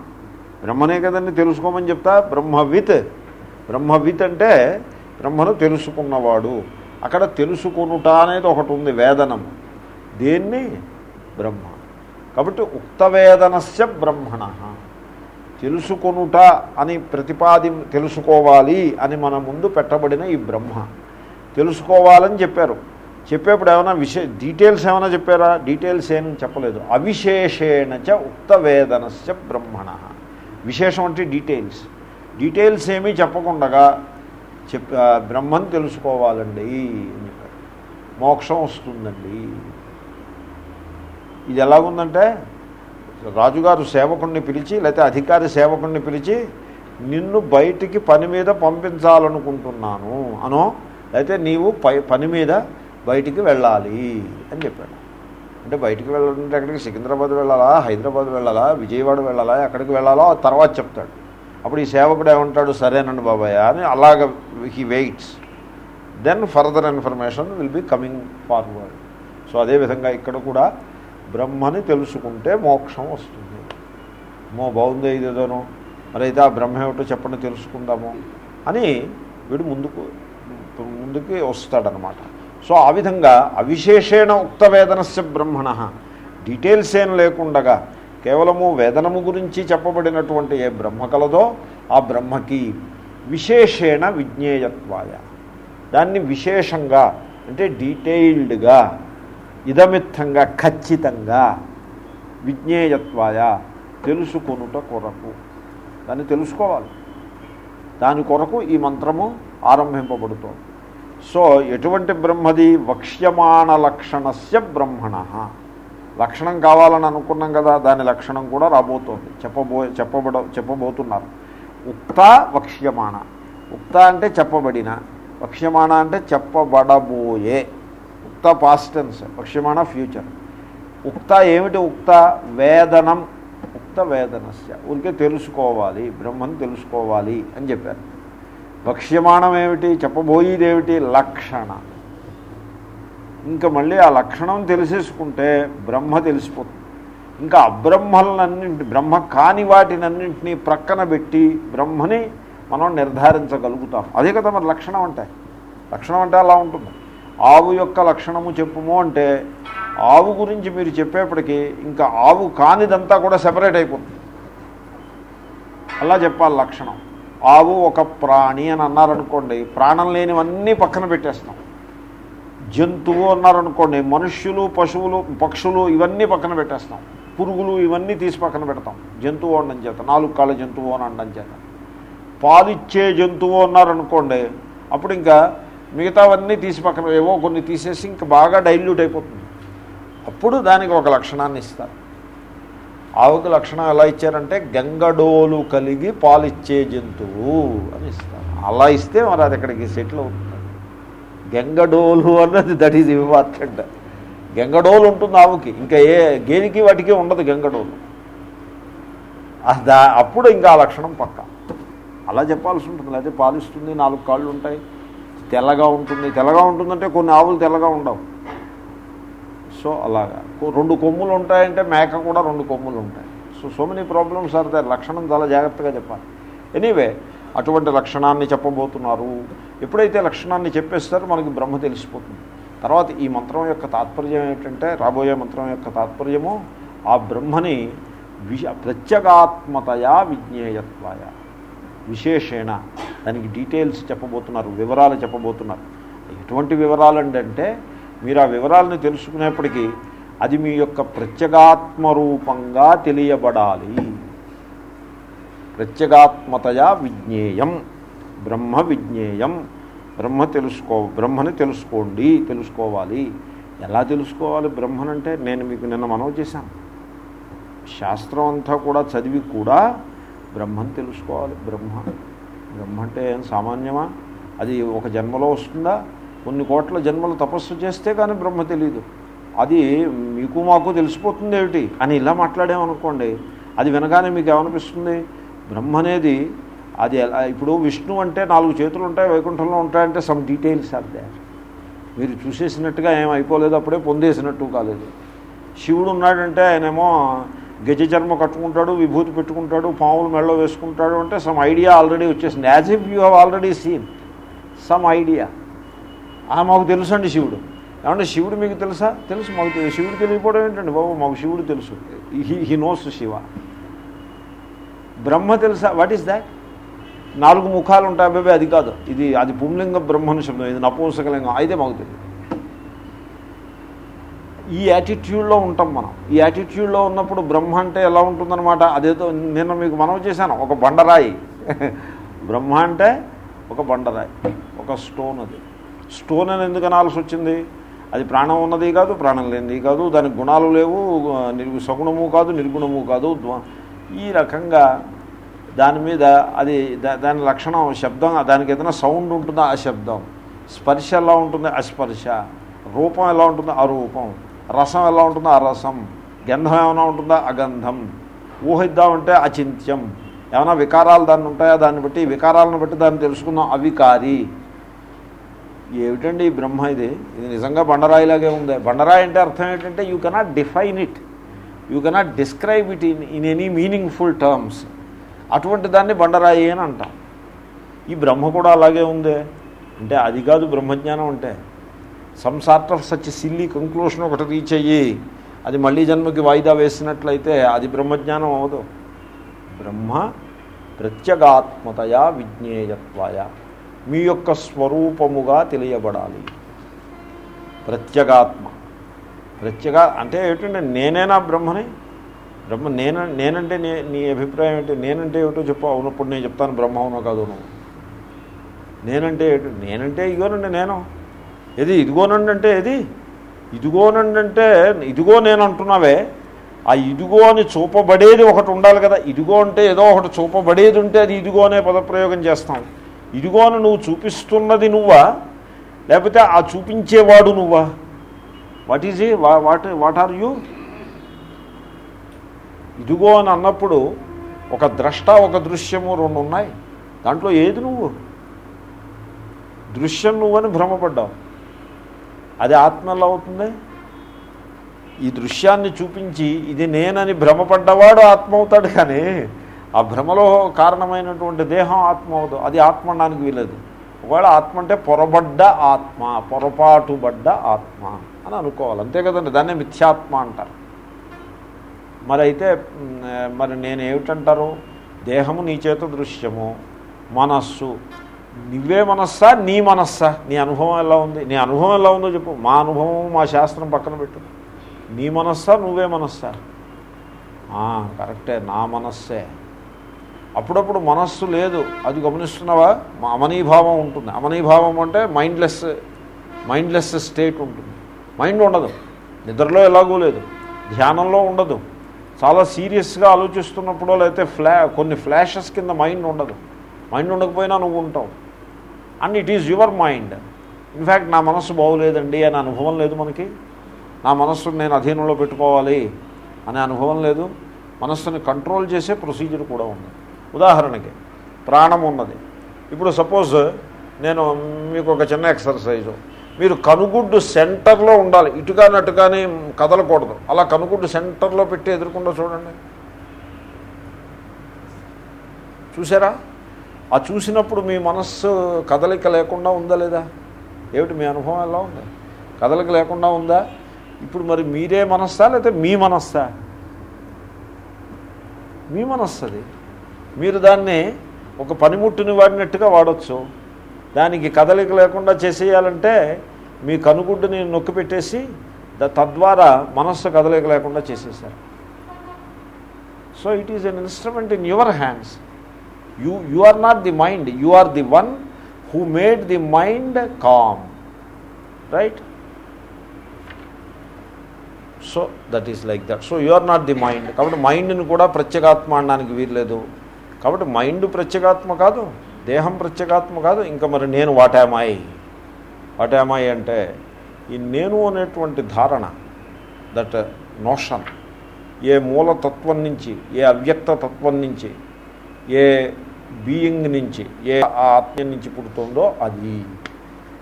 బ్రహ్మనే కదండి తెలుసుకోమని చెప్తా? బ్రహ్మవిత్. బ్రహ్మవిత్ అంటే బ్రహ్మను తెలుసుకున్నవాడు. అక్కడ తెలుసుకునుట అనేది ఒకటి ఉంది వేదనము. దేన్ని? బ్రహ్మ. కాబట్టి ఉక్తవేదనస్య బ్రహ్మణ. తెలుసుకొనుట అని ప్రతిపాది తెలుసుకోవాలి అని మన ముందు పెట్టబడిన ఈ బ్రహ్మ. తెలుసుకోవాలని చెప్పారు. చెప్పేప్పుడు ఏమైనా విశే డీటెయిల్స్ ఏమైనా చెప్పారా? డీటెయిల్స్ ఏం చెప్పలేదు. అవిశేషేణ చ ఉక్తవేదనస్య బ్రహ్మణ. విశేషం అంటే డీటెయిల్స్. డీటెయిల్స్ ఏమీ చెప్పకుండా చెప్ బ్రహ్మను బ్రహ్మని తెలుసుకోవాలండి అని చెప్పారు. మోక్షం వస్తుందండి. ఇది ఎలాగుందంటే రాజుగారు సేవకుణ్ణి పిలిచి లేకపోతే అధికారి సేవకుణ్ణి పిలిచి నిన్ను బయటికి పని మీద పంపించాలనుకుంటున్నాను. అనో లేకపోతే నీవు పై పని మీద బయటికి వెళ్ళాలి. అని చెప్పాడు. అంటే బయటికి వెళ్ళాలంటే ఎక్కడికి? సికింద్రాబాద్ వెళ్ళాలా? హైదరాబాద్ వెళ్ళాలా? విజయవాడ వెళ్ళాలా? ఎక్కడికి వెళ్ళాలో? తర్వాత చెప్తాడు. అప్పుడు ఈ సేవకుడు ఏమంటాడు? సరేనండి బాబాయ్ అని అలాగ he waits. Then further information will be coming forward so అదేవిధంగా ఇక్కడ కూడా బ్రహ్మని తెలుసుకుంటే మోక్షం వస్తుంది. మో బాగుందే ఇదేదోనో. మరైతే ఆ బ్రహ్మ ఏమిటో చెప్పండి తెలుసుకుందాము అని వీడు ముందుకు ముందుకి వస్తాడనమాట. సో ఆ విధంగా అవిశేషేణ ఉక్త వేదనస్య బ్రహ్మణ. డీటెయిల్స్ ఏం లేకుండగా కేవలము వేదనము గురించి చెప్పబడినటువంటి ఏ బ్రహ్మ కలదో ఆ బ్రహ్మకి విశేషేణ విజ్ఞేయత్వాయ. దాన్ని విశేషంగా అంటే డీటెయిల్డ్గా ఇదమిత్తంగా ఖచ్చితంగా విజ్ఞేయత్వాయ తెలుసుకొనుట కొరకు. దాన్ని తెలుసుకోవాలి. దాని కొరకు ఈ మంత్రము ఆరంభింపబడుతోంది. సో ఎటువంటి బ్రహ్మది వక్ష్యమాణ లక్షణస్య బ్రహ్మణ. లక్షణం కావాలని అనుకున్నాం కదా దాని లక్షణం కూడా రాబోతోంది. చెప్పబో చెప్పబడ చెప్పబోతున్నారు. ఉక్త వక్ష్యమాణ. ఉక్త అంటే చెప్పబడిన వక్ష్యమాణ అంటే చెప్పబడబోయే. ఉక్త పాస్టెన్స్ పక్షమాణ ఫ్యూచర్ ఉక్త ఏమిటి ఉక్త? వేదనం. ఉక్త వేదనస్య. ఊరికే తెలుసుకోవాలి బ్రహ్మను తెలుసుకోవాలి అని చెప్పారు. భక్ష్యమాణం ఏమిటి? చెప్పబోయేది ఏమిటి లక్షణ. ఇంకా మళ్ళీ ఆ లక్షణం తెలిసేసుకుంటే బ్రహ్మ తెలిసిపోతుంది. ఇంకా అబ్రహ్మలన్నింటి బ్రహ్మ కాని వాటినన్నింటినీ ప్రక్కన పెట్టి బ్రహ్మని మనం నిర్ధారించగలుగుతాం. అదే కదా మరి లక్షణం అంటే. లక్షణం అంటే అలా ఉంటుంది. ఆవు యొక్క లక్షణము చెప్పుము అంటే ఆవు గురించి మీరు చెప్పేప్పటికీ ఇంకా ఆవు కానిదంతా కూడా సెపరేట్ అయిపోతుంది. అలా చెప్పాలి లక్షణం. ఆవు ఒక ప్రాణి అని అన్నారనుకోండి ప్రాణం లేనివన్నీ పక్కన పెట్టేస్తాం. జంతువు అన్నారనుకోండి మనుష్యులు పశువులు పక్షులు ఇవన్నీ పక్కన పెట్టేస్తాం. పురుగులు ఇవన్నీ తీసి పక్కన పెడతాం. జంతువు అనడం చేత నాలుగు కాళ్ళ జంతువు అని అనడం చేత. పాలిచ్చే జంతువు అన్నారనుకోండి అప్పుడు ఇంకా మిగతావన్నీ తీసి పక్కన ఏవో కొన్ని తీసేసి ఇంకా బాగా డైల్యూట్ అయిపోతుంది. అప్పుడు దానికి ఒక లక్షణాన్ని ఇస్తారు. ఆవుకి లక్షణం ఎలా ఇచ్చారంటే గంగడోలు కలిగి పాలిచ్చే జంతువు అని ఇస్తారు. అలా ఇస్తే మరి అది అక్కడికి సెటిల్ అవుతుంది. గంగడోలు అన్నది దట్ ఈజ్ ఇంపార్టెంట్ గంగడోలు ఉంటుంది ఆవుకి. ఇంకా ఏ గేనికి వాటికి ఉండదు గంగడోలు అప్పుడు ఇంకా ఆ లక్షణం పక్క. అలా చెప్పాల్సి ఉంటుంది. లేకపోతే పాలిస్తుంది నాలుగు కాళ్ళు ఉంటాయి. తెల్లగా ఉంటుంది. తెల్లగా ఉంటుందంటే కొన్ని ఆవులు తెల్లగా ఉండవు. సో అలాగా. రెండు కొమ్ములు ఉంటాయంటే మేక కూడా రెండు కొమ్ములు ఉంటాయి. So so many problems are there లక్షణం చాలా జాగ్రత్తగా చెప్పాలి. ఎనీవే అటువంటి లక్షణాన్ని చెప్పబోతున్నారు. ఎప్పుడైతే లక్షణాన్ని చెప్పేస్తారో మనకి బ్రహ్మ తెలిసిపోతుంది. తర్వాత ఈ మంత్రం యొక్క తాత్పర్యం ఏంటంటే రాబోయే మంత్రం యొక్క తాత్పర్యము ఆ బ్రహ్మని విష ప్రత్యేగాత్మతయా విజ్ఞేయత్వాయ? విశేషేణ. దానికి డీటెయిల్స్ చెప్పబోతున్నారు వివరాలు చెప్పబోతున్నారు. ఎటువంటి వివరాలు అంటే మీరు ఆ వివరాలను తెలుసుకునేప్పటికీ అది మీ యొక్క ప్రత్యేగాత్మ రూపంగా తెలియబడాలి. ప్రత్యేగాత్మతయా విజ్ఞేయం బ్రహ్మ విజ్ఞేయం. బ్రహ్మ తెలుసుకో బ్రహ్మని తెలుసుకోండి తెలుసుకోవాలి. ఎలా తెలుసుకోవాలి బ్రహ్మనంటే నేను మీకు నిన్న మనవి చేశాను. శాస్త్రం అంతా కూడా చదివి కూడా బ్రహ్మని తెలుసుకోవాలి. బ్రహ్మ. బ్రహ్మ అంటే ఏం సామాన్యమా? అది ఒక జన్మలో వస్తుందా? కొన్ని కోట్ల జన్మలు తపస్సు చేస్తే కానీ బ్రహ్మ తెలియదు అది మీకు మాకు తెలిసిపోతుంది ఏమిటి? అని ఇలా మాట్లాడామనుకోండి అది వినగానే మీకు ఏమనిపిస్తుంది? బ్రహ్మ అనేది అది ఎలా ఇప్పుడు విష్ణు అంటే నాలుగు చేతులు ఉంటాయి వైకుంఠంలో ఉంటాయంటే సమ్ డీటెయిల్స్ ఆర్ దే మీరు చూసేసినట్టుగా ఏం అయిపోలేదు అప్పుడే పొందేసినట్టు కాలేదు. శివుడు ఉన్నాడంటే ఆయనేమో గజ చర్మ కట్టుకుంటాడు విభూతి పెట్టుకుంటాడు పాములు మెళ్ళలో వేసుకుంటాడు అంటే సమ్ ఐడియా ఆల్రెడీ వచ్చేసింది. As if you have already seen some idea ఆ మాకు తెలుసు అండి శివుడు. ఏమంటే శివుడు మీకు తెలుసా? తెలుసు మాకు తెలుసు శివుడు తెలియకపోవడం ఏంటండి బాబు? మాకు శివుడు తెలుసు. He he knows Shiva Brahma తెలుసా? వాట్ ఈస్ దాట్ నాలుగు ముఖాలు ఉంటాయి అబ్బాయి అది కాదు. ఇది అది పుంలింగ బ్రహ్మను శబ్దం ఇది నపూంసకలింగం. అయితే మాకు తెలియదు ఈ యాటిట్యూడ్లో ఉంటాం మనం. ఈ యాటిట్యూడ్లో ఉన్నప్పుడు బ్రహ్మ అంటే ఎలా ఉంటుందన్నమాట? అదేదో నిన్న మీకు మనం చేశాను ఒక బండరాయి. బ్రహ్మ అంటే ఒక బండరాయి ఒక స్టోన్ అది. స్టోన్ అని ఎందుకు అనాల్సి వచ్చింది? అది ప్రాణం ఉన్నది కాదు ప్రాణం లేనిది కాదు దానికి గుణాలు లేవు నిర్గు సగుణము కాదు నిర్గుణము కాదు ఈ రకంగా దాని మీద అది దా- దాని లక్షణం శబ్దం దానికి ఏదైనా సౌండ్ ఉంటుందా? ఆ శబ్దం స్పర్శ ఎలా ఉంటుంది? అస్పర్శ. రూపం ఎలా ఉంటుందో? ఆ రూపం రసం ఎలా ఉంటుందో ఆ రసం. గంధం ఏమైనా ఉంటుందా? అగంధం. ఊహిద్దామంటే అచింత్యం. ఏమైనా వికారాలు దాన్ని ఉంటాయా? దాన్ని బట్టి వికారాలను బట్టి దాన్ని తెలుసుకుందాం. అవికారి. ఏమిటండి ఈ బ్రహ్మ ఇది? ఇది నిజంగా బండరాయిలాగే ఉంది. బండరాయి అంటే అర్థం ఏంటంటే you cannot define it you cannot describe it in in any meaningful terms అటువంటి దాన్ని బండరాయి అని అంటాం. ఈ బ్రహ్మ కూడా అలాగే ఉందే. అంటే అది కాదు బ్రహ్మజ్ఞానం అంటే. Some sort of such silly conclusion ఒకటి రీచ్ అయ్యి అది మళ్ళీ జన్మకి వాయిదా వేసినట్లయితే అది బ్రహ్మజ్ఞానం అవదు బ్రహ్మ ప్రత్యగాత్మతయా విజ్ఞేయత్వాయ. మీ యొక్క స్వరూపముగా తెలియబడాలి. ప్రత్యేగాత్మ. ప్రత్యేగా అంటే ఏమిటంటే నేనేనా బ్రహ్మని? బ్రహ్మ నేను నేనంటే నే నీ అభిప్రాయం ఏంటి? నేనంటే ఏమిటో చెప్పు. అవునప్పుడు నేను చెప్తాను బ్రహ్మ అవునో కాదు నువ్వు. నేనంటే ఏంటి నేనంటే ఇగోనండి నేను. ఏది ఇదిగోనండి అంటే ఏది? ఇదిగోనండి అంటే ఇదిగో నేను అంటున్నావే. ఆ ఇదిగో అని చూపబడేది ఒకటి ఉండాలి కదా. ఇదిగో అంటే ఏదో ఒకటి చూపబడేది ఉంటే అది ఇదిగో అనే పదప్రయోగం చేస్తాం. ఇదిగో అని నువ్వు చూపిస్తున్నది నువ్వా? లేకపోతే ఆ చూపించేవాడు నువ్వా? వాట్ ఈజ్ ఈ వాట్ వాట్ ఆర్ యూ ఇదిగో అని అన్నప్పుడు ఒక ద్రష్ట ఒక దృశ్యము రెండు ఉన్నాయి. దాంట్లో ఏది నువ్వు? దృశ్యం నువ్వని భ్రమపడ్డావు. అది ఆత్మ ఎలా అవుతుంది? ఈ దృశ్యాన్ని చూపించి ఇది నేనని భ్రమపడ్డవాడు ఆత్మ అవుతాడు కానీ ఆ భ్రమలో కారణమైనటువంటి దేహం ఆత్మ అవదు అది ఆత్మ అనడానికి వీలదు. ఒకవేళ ఆత్మ అంటే పొరబడ్డ ఆత్మ పొరపాటుబడ్డ ఆత్మ అని అనుకోవాలి. అంతే కదండి దాన్నే మిథ్యాత్మ అంటారు. మరి అయితే మరి నేనేమిటంటారు? దేహము నీ చేత దృశ్యము మనస్సు నువ్వే మనస్సా నీ మనస్సా? నీ అనుభవం ఎలా ఉంది? నీ అనుభవం ఎలా ఉందో చెప్పు. మా అనుభవం మా శాస్త్రం పక్కన పెట్టు. నీ మనస్సా నువ్వే మనస్సా? కరెక్టే. నా మనస్సే. అప్పుడప్పుడు మనస్సు లేదు. అది గమనిస్తున్నావా? మా అమనీభావం ఉంటుంది. అమనీభావం అంటే మైండ్లెస్ మైండ్లెస్ స్టేట్ ఉంటుంది. మైండ్ ఉండదు. నిద్రలో ఎలాగూ లేదు. ధ్యానంలో ఉండదు. చాలా సీరియస్గా ఆలోచిస్తున్నప్పుడు లేకపోతే ఫ్లా కొన్ని ఫ్లాషెస్ కింద మైండ్ ఉండదు. మైండ్ ఉండకపోయినా నువ్వు ఉంటావు. And it is your mind in fact నా మనస్సు బాగోలేదండి అని అనుభవం లేదు మనకి. నా మనస్సును నేను అధీనంలో పెట్టుకోవాలి అనే అనుభవం లేదు. మనస్సుని కంట్రోల్ చేసే ప్రొసీజర్ కూడా ఉంది. ఉదాహరణకి ప్రాణం ఉన్నది. ఇప్పుడు సపోజ్ నేను మీకు ఒక చిన్న ఎక్సర్సైజు మీరు కనుగుడ్డు సెంటర్లో ఉండాలి. ఇటుగాని కదలకూడదు. అలా కనుగుడ్డు సెంటర్లో పెట్టి ఎదుర్కొండో చూడండి. చూసారా? ఆ చూసినప్పుడు మీ మనస్సు కదలిక లేకుండా ఉందా లేదా? ఏమిటి మీ అనుభవం ఎలా ఉంది? కదలిక లేకుండా ఉందా? ఇప్పుడు మరి మీరే మనస్సా లేకపోతే మీ మనస్సా? మీ మనస్సు అది మీరు దాన్ని ఒక పనిముట్టుని వాడినట్టుగా వాడచ్చు. దానికి కదలిక లేకుండా చేసేయాలంటే మీ కనుగుడ్డుని నొక్కి పెట్టేసి తద్వారా మనస్సు కదలిక లేకుండా చేసేసారు so it is an instrument in your hands you you are not the mind you are the one who made the mind calm right so that is like that so you are not the mind కాబట్టి మైండ్ని కూడా ప్రత్యేగాత్మ అనడానికి వీర్లేదు కాబట్టి మైండ్ ప్రత్యేగాత్మ కాదు దేహం ప్రత్యేగాత్మ కాదు ఇంకా మరి నేను వాటామాయి వాటామాయి అంటే ఈ నేను అనేటువంటి ధారణ దట్ నోషన్ ఏ మూలతత్వం నుంచి ఏ అవ్యక్త తత్వం నుంచి ఏ బీయింగ్ నుంచి ఏ ఆత్మ నుంచి పుడుతుందో అది.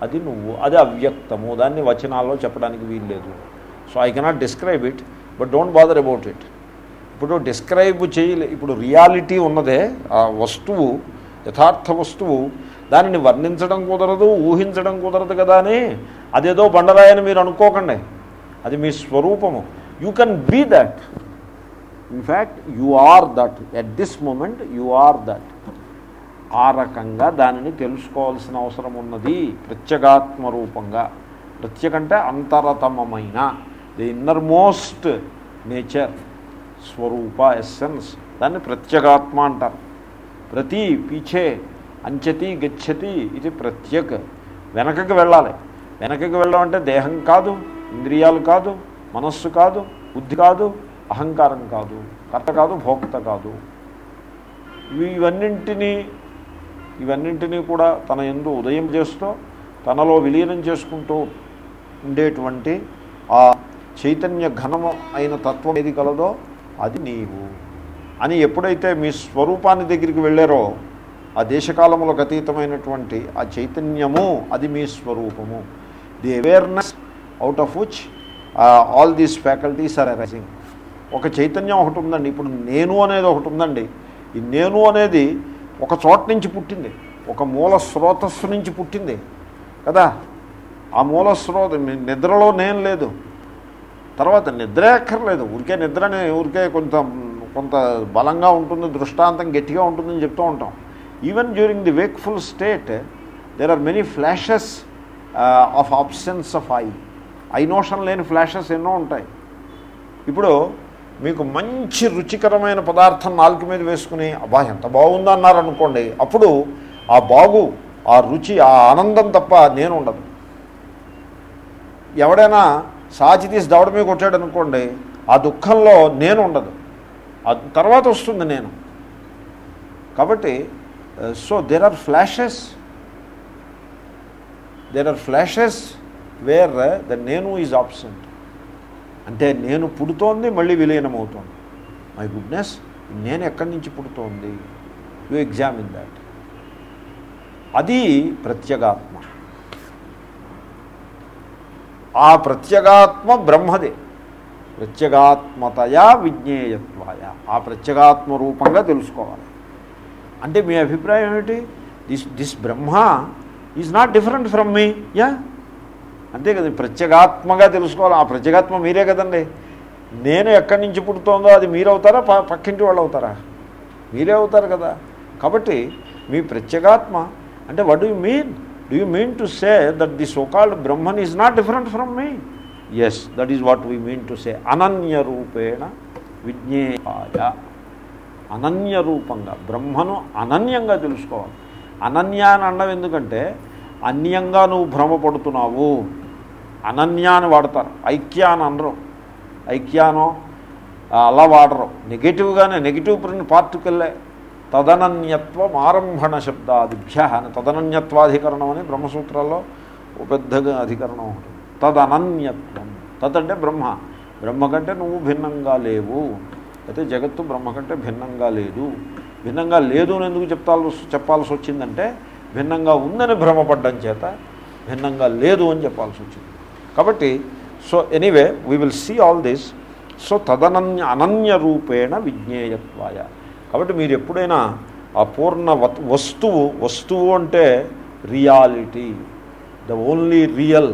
అది నువ్వు అది అవ్యక్తము. దాన్ని వచనాల్లో చెప్పడానికి వీల్లేదు. So I cannot describe it but don't bother about it. ఇప్పుడు డిస్క్రైబ్ చేయలే ఇప్పుడు రియాలిటీ ఉన్నదే ఆ వస్తువు యథార్థ వస్తువు దానిని వర్ణించడం కుదరదు ఊహించడం కుదరదు కదా అని అదేదో బండరాయని మీరు అనుకోకండి. అది మీ స్వరూపము. You can be that in fact you are that at this moment you are that ఆ రకంగా దానిని తెలుసుకోవాల్సిన అవసరం ఉన్నది ప్రత్యేగాత్మ రూపంగా ప్రత్యేకంటే అంతరతమమైన ది ఇన్నర్ మోస్ట్ నేచర్ స్వరూప ఎస్సెన్స్ దాన్ని ప్రత్యేగాత్మ అంటారు. ప్రతి పీచే అంచతి గచ్చతి ఇది ప్రత్యేక. వెనకకి వెళ్ళాలి. వెనకకి వెళ్ళడం అంటే దేహం కాదు ఇంద్రియాలు కాదు మనస్సు కాదు బుద్ధి కాదు అహంకారం కాదు కర్త కాదు భోక్త కాదు. ఇవన్నింటినీ ఇవన్నింటినీ కూడా తన ఎందు ఉదయం చేస్తూ తనలో విలీనం చేసుకుంటూ ఉండేటువంటి ఆ చైతన్య ఘనము అయిన తత్వం ఏది కలదో అది నీవు. అని ఎప్పుడైతే మీ స్వరూపాన్ని దగ్గరికి వెళ్ళారో ఆ దేశకాలములకు అతీతమైనటువంటి ఆ చైతన్యము అది మీ స్వరూపము. The awareness out of which all these faculties are arising ఒక చైతన్యం ఒకటి ఉందండి. ఇప్పుడు నేను అనేది ఒకటి ఉందండి. ఈ నేను అనేది ఒక చోట నుంచి పుట్టింది ఒక మూల స్రోతస్సు నుంచి పుట్టింది కదా? ఆ మూల స్రోత నిద్రలో నేను లేదు. తర్వాత నిద్రే అక్కర్లేదు. ఊరికే నిద్రని ఊరికే కొంత కొంత బలంగా ఉంటుంది దృష్టాంతం గట్టిగా ఉంటుందని చెప్తూ ఉంటాం. Even during the wakeful state there are many flashes of absence of I I notion లేని ఫ్లాషెస్ ఎన్నో ఉంటాయి. ఇప్పుడు మీకు మంచి రుచికరమైన పదార్థం నాలుగు మీద వేసుకుని అబ్బా ఎంత బాగుందన్నారు అనుకోండి అప్పుడు ఆ బాగు ఆ రుచి ఆ ఆనందం తప్ప నేను ఉండదు ఎవడైనా సాచి తీసి దవడ మీద కొట్టాడు అనుకోండి ఆ దుఃఖంలో నేను ఉండదు తర్వాత వస్తుంది నేను. కాబట్టి so there are flashes there are flashes where the నేను ఈజ్ ఆబ్సెంట్ అంటే నేను పుడుతోంది మళ్ళీ విలీనమవుతోంది. మై గుడ్నెస్ నేను ఎక్కడి నుంచి పుడుతోంది? యు ఎగ్జామిన్ దాట్ అది ప్రత్యేగాత్మ. ఆ ప్రత్యేగాత్మ బ్రహ్మదే. ప్రత్యేగాత్మతయా విజ్ఞేయత్వాయ. ఆ ప్రత్యేగాత్మ రూపంగా తెలుసుకోవాలి. అంటే మీ అభిప్రాయం ఏమిటి? This this Brahma is not different from మీ యా అంతే కదా ప్రత్యేగాత్మగా తెలుసుకోవాలి. ఆ ప్రత్యేగాత్మ మీరే కదండి. నేను ఎక్కడి నుంచి పుడుతోందో అది మీరు అవుతారా పక్కింటి వాళ్ళు అవుతారా? మీరే అవుతారు కదా. కాబట్టి మీ ప్రత్యేగాత్మ అంటే what you mean do you mean to say that the so called Brahman is not different from me yes that is what we mean to say Ananya రూపేణ విజ్ఞేయ అనన్య రూపంగా బ్రహ్మను అనన్యంగా తెలుసుకోవాలి. అనన్య అని అనడం ఎందుకంటే అన్యంగా నువ్వు భ్రమపడుతున్నావు. అనన్య అని వాడతారు. ఐక్య అని అనరు. ఐక్యానో అలా వాడరు. నెగిటివ్గానే నెగిటివ్ ప్రిన్ పార్టికల్లే. తదనన్యత్వం ఆరంభణ శబ్దాదిభ్య అని తదనన్యత్వాధికరణం అని బ్రహ్మసూత్రాల్లో పెద్దగా అధికరణం ఉంటుంది. తదనన్యత్వం. తదంటే అంటే బ్రహ్మ. బ్రహ్మ కంటే నువ్వు భిన్నంగా లేవు. అయితే జగత్తు బ్రహ్మ కంటే భిన్నంగా లేదు. భిన్నంగా లేదు అని ఎందుకు చెప్తాల్సి చెప్పాల్సి వచ్చిందంటే భిన్నంగా ఉందని భ్రమపడ్డం చేత భిన్నంగా లేదు అని చెప్పాల్సి వచ్చింది. కాబట్టి so anyway we will see all this so తదనన్య అనన్య రూపేణ విజ్ఞేయత్వాయ. కాబట్టి మీరు ఎప్పుడైనా ఆ పూర్ణ వస్తువు వస్తువు అంటే reality. The only real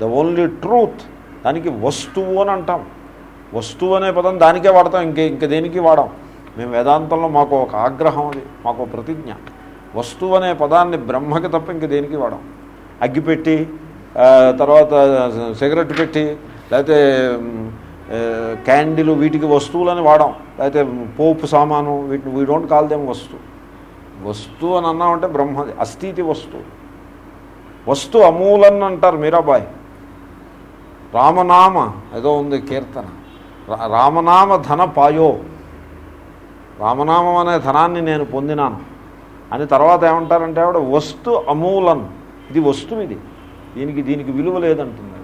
the only truth దానికి వస్తువు అని అంటాం. వస్తువు అనే పదం దానికే వాడతాం. ఇంకే ఇంక దేనికి వాడాం? మేము వేదాంతంలో మాకు ఒక ఆగ్రహం అది మాకు ప్రతిజ్ఞ. వస్తువు అనే పదాన్ని బ్రహ్మకి తప్ప ఇంక దేనికి వాడం? అగ్గిపెట్టి తర్వాత సిగరెట్ పెట్టి లేకపోతే క్యాండిలు క్యాండిల్ వీటికి వస్తువులని వాడాం. లేకపోతే పోపు సామాను వీటిని వీ డోంట్ కాల్ దేమ్ వస్తువు. వస్తువు అని అన్నామంటే బ్రహ్మ అస్థితి వస్తువు. వస్తు అమూలన్ అంటారు మీరాబాయ్. రామనామ ఏదో ఉంది కీర్తన. రా- రామనామ ధన పాయో. రామనామం అనే ధనాన్ని నేను పొందినాను. అని తర్వాత ఏమంటారంటే ఆవిడ వస్తు అమూలన్. ఇది వస్తువు ఇది. దీనికి దీనికి విలువ లేదంటుంది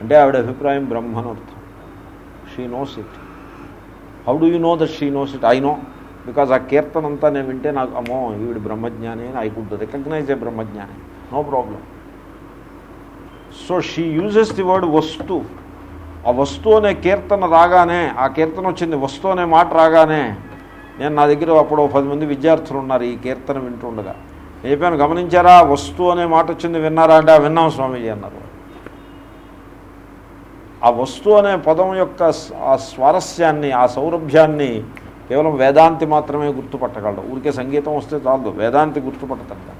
అంటే ఆవిడ అభిప్రాయం బ్రహ్మనర్థం she knows it how do you know that she knows it I know because ఆ కీర్తన అంతా నేను వింటే నాకు అమ్మో ఈవిడ బ్రహ్మజ్ఞాని అని I could recognise a బ్రహ్మజ్ఞాని. No problem so she uses the word vastu. ఆ వస్తు అనే కీర్తన రాగానే ఆ కీర్తన వచ్చింది వస్తు అనే మాట రాగానే నేను నా దగ్గర అప్పుడు పది మంది విద్యార్థులు ఉన్నారు ఈ కీర్తన వింటుండగా. నేను చెప్పాను గమనించారా? వస్తువు అనే మాట వచ్చింది విన్నారా అంటే "ఆ, విన్నాం స్వామీజీ అన్నారు ఆ వస్తువు అనే పదం యొక్క ఆ స్వారస్యాన్ని ఆ సౌరభ్యాన్ని కేవలం వేదాంతి మాత్రమే గుర్తుపట్టగలడు. ఊరికే సంగీతం వస్తే చాలు వేదాంతి గుర్తుపట్టతాడు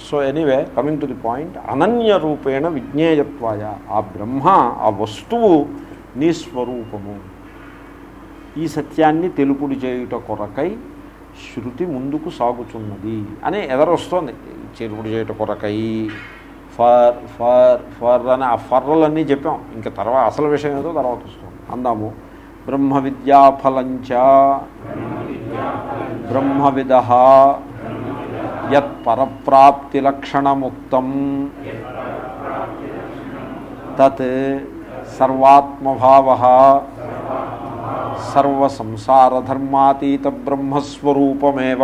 so anyway coming to the point Ananya రూపేణ విజ్ఞేయత్వాయ. ఆ బ్రహ్మ ఆ వస్తువు నీ స్వరూపము. ఈ సత్యాన్ని తెలుపుడు చేయుట కొరకై శృతి ముందుకు సాగుచున్నది అని ఎదరొస్తోంది. తెలుపుడు చేయుట కొరకై ఫర్ ఫర్ ఫర్ అని ఆ ఫర్రలన్నీ చెప్పాం. ఇంకా తర్వాత అసలు విషయం ఏదో తర్వాత వస్తుంది. అందాము. బ్రహ్మ విద్యాఫలంచ బ్రహ్మవిద యత్ పరప్రాప్తిలక్షణముక్తం తత్ సర్వాత్మభావ సర్వసంసారధర్మాతీత బ్రహ్మస్వరూపమేవ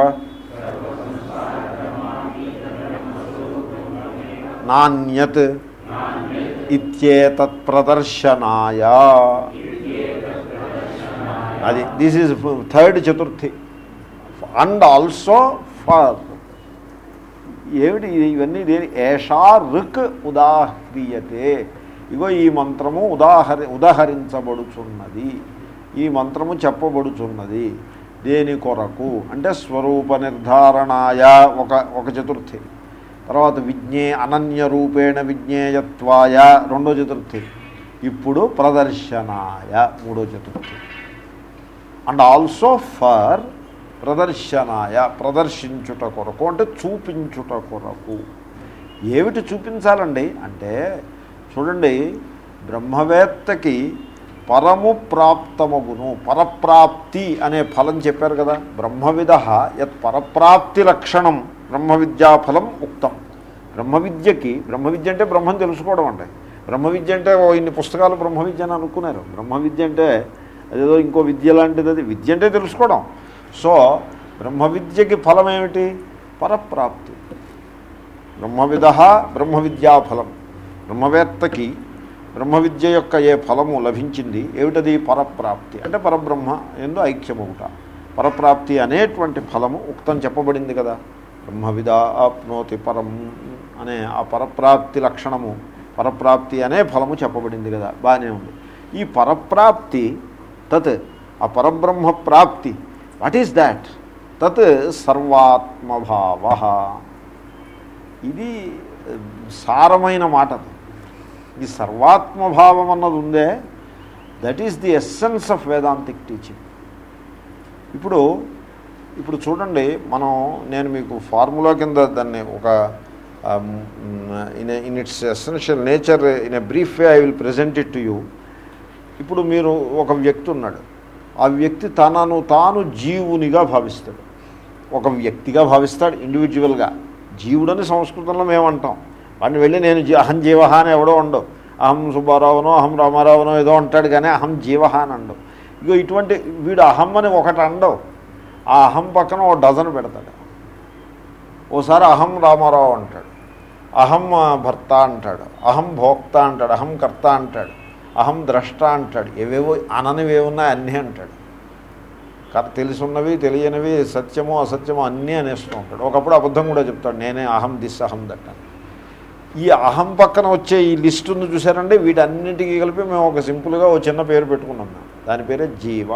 నాణ్యత్ ఇత్యేతత్ ప్రదర్శనాయ. అది దిస్ ఈజ్ థర్డ్ చతుర్థి. అండ్ ఆల్సో ఫర్ ఏమిటి ఇవన్నీ దేని? ఏషా రుక్ ఉదాహ్రియతే. ఇగో ఈ మంత్రము ఉదాహరి ఉదహరించబడుచున్నది. ఈ మంత్రము చెప్పబడుచున్నది. దేని కొరకు? అంటే స్వరూప నిర్ధారణాయ ఒక ఒక చతుర్థి. తర్వాత విజ్ఞే అనన్య రూపేణ విజ్ఞేయత్వాయ రెండో చతుర్థి. ఇప్పుడు ప్రదర్శనాయ మూడో చతుర్థి. అండ్ ఆల్సో ఫర్ ప్రదర్శనాయ ప్రదర్శించుట కొరకు అంటే చూపించుట కొరకు. ఏమిటి చూపించాలండి? అంటే చూడండి బ్రహ్మవేత్తకి పరము ప్రాప్తమగును పరప్రాప్తి అనే ఫలం చెప్పారు కదా. బ్రహ్మవిద యత్ పరప్రాప్తి లక్షణం బ్రహ్మ ఉక్తం. బ్రహ్మ విద్యకి బ్రహ్మ విద్య అంటే బ్రహ్మం తెలుసుకోవడం అంటే బ్రహ్మ విద్య అంటే ఓ ఇన్ని పుస్తకాలు బ్రహ్మ విద్య అని అనుకున్నారు. బ్రహ్మ విద్య అంటే అదేదో ఇంకో విద్య లాంటిది అది. విద్య అంటే తెలుసుకోవడం. సో బ్రహ్మ విద్యకి ఫలం ఏమిటి? పరప్రాప్తి. బ్రహ్మవిద బ్రహ్మ బ్రహ్మవేత్తకి బ్రహ్మ విద్య యొక్క ఏ ఫలము లభించింది? ఏమిటది? పరప్రాప్తి. అంటే పరబ్రహ్మ ఎందు ఐక్యమవుట పరప్రాప్తి అనేటువంటి ఫలము ఉక్తం చెప్పబడింది కదా. బ్రహ్మవిద ఆప్నోతి పరం అనే ఆ పరప్రాప్తి లక్షణము పరప్రాప్తి అనే ఫలము చెప్పబడింది కదా. బాగానే ఉంది. ఈ పరప్రాప్తి తత్ ఆ పరబ్రహ్మ ప్రాప్తి వాట్ ఈస్ దాట్? తత్ సర్వాత్మభావ. ఇది సారమైన మాట ఈ సర్వాత్మభావం అన్నది ఉందే that is the essence of Vedantic teaching ఇప్పుడు ఇప్పుడు చూడండి మనం నేను మీకు ఫార్ములా కింద దాన్ని ఒక in in its essential nature in a brief way I will present it to you ఇప్పుడు మీరు ఒక వ్యక్తి ఉన్నాడు. ఆ వ్యక్తి తనను తాను జీవునిగా భావిస్తాడు. ఒక వ్యక్తిగా భావిస్తాడు ఇండివిజువల్గా జీవుడని సంస్కృతంలో మేమంటాం. వాడిని వెళ్ళి నేను జీ అహం జీవహ అని ఎవడో ఉండవు అహం సుబ్బారావునో అహం రామారావునో ఏదో అంటాడు కానీ అహం జీవహ అని అండవు ఇగో ఇటువంటి వీడు అహం అని ఒకటి అండవు. ఆ అహం పక్కన ఓ డజన్ పెడతాడు. ఓసారి అహం రామారావు అంటాడు. అహం భర్త అంటాడు. అహం భోక్త అంటాడు. అహం కర్త అంటాడు. అహం ద్రష్ట అంటాడు. ఏవేవో అననివేవున్నాయి అన్నీ అంటాడు. కర్ తెలుసున్నవి తెలియనివి సత్యము అసత్యము అన్నీ అనేస్తూ ఉంటాడు. ఒకప్పుడు అబద్ధం కూడా చెప్తాడు. నేనే అహం దిస్ అహం దట్టాను ఈ అహం పక్కన వచ్చే ఈ లిస్ట్ ఉంది చూసారండి వీటన్నిటికీ కలిపి మేము ఒక సింపుల్గా ఒక చిన్న పేరు పెట్టుకున్నాం మేము. దాని పేరే జీవ.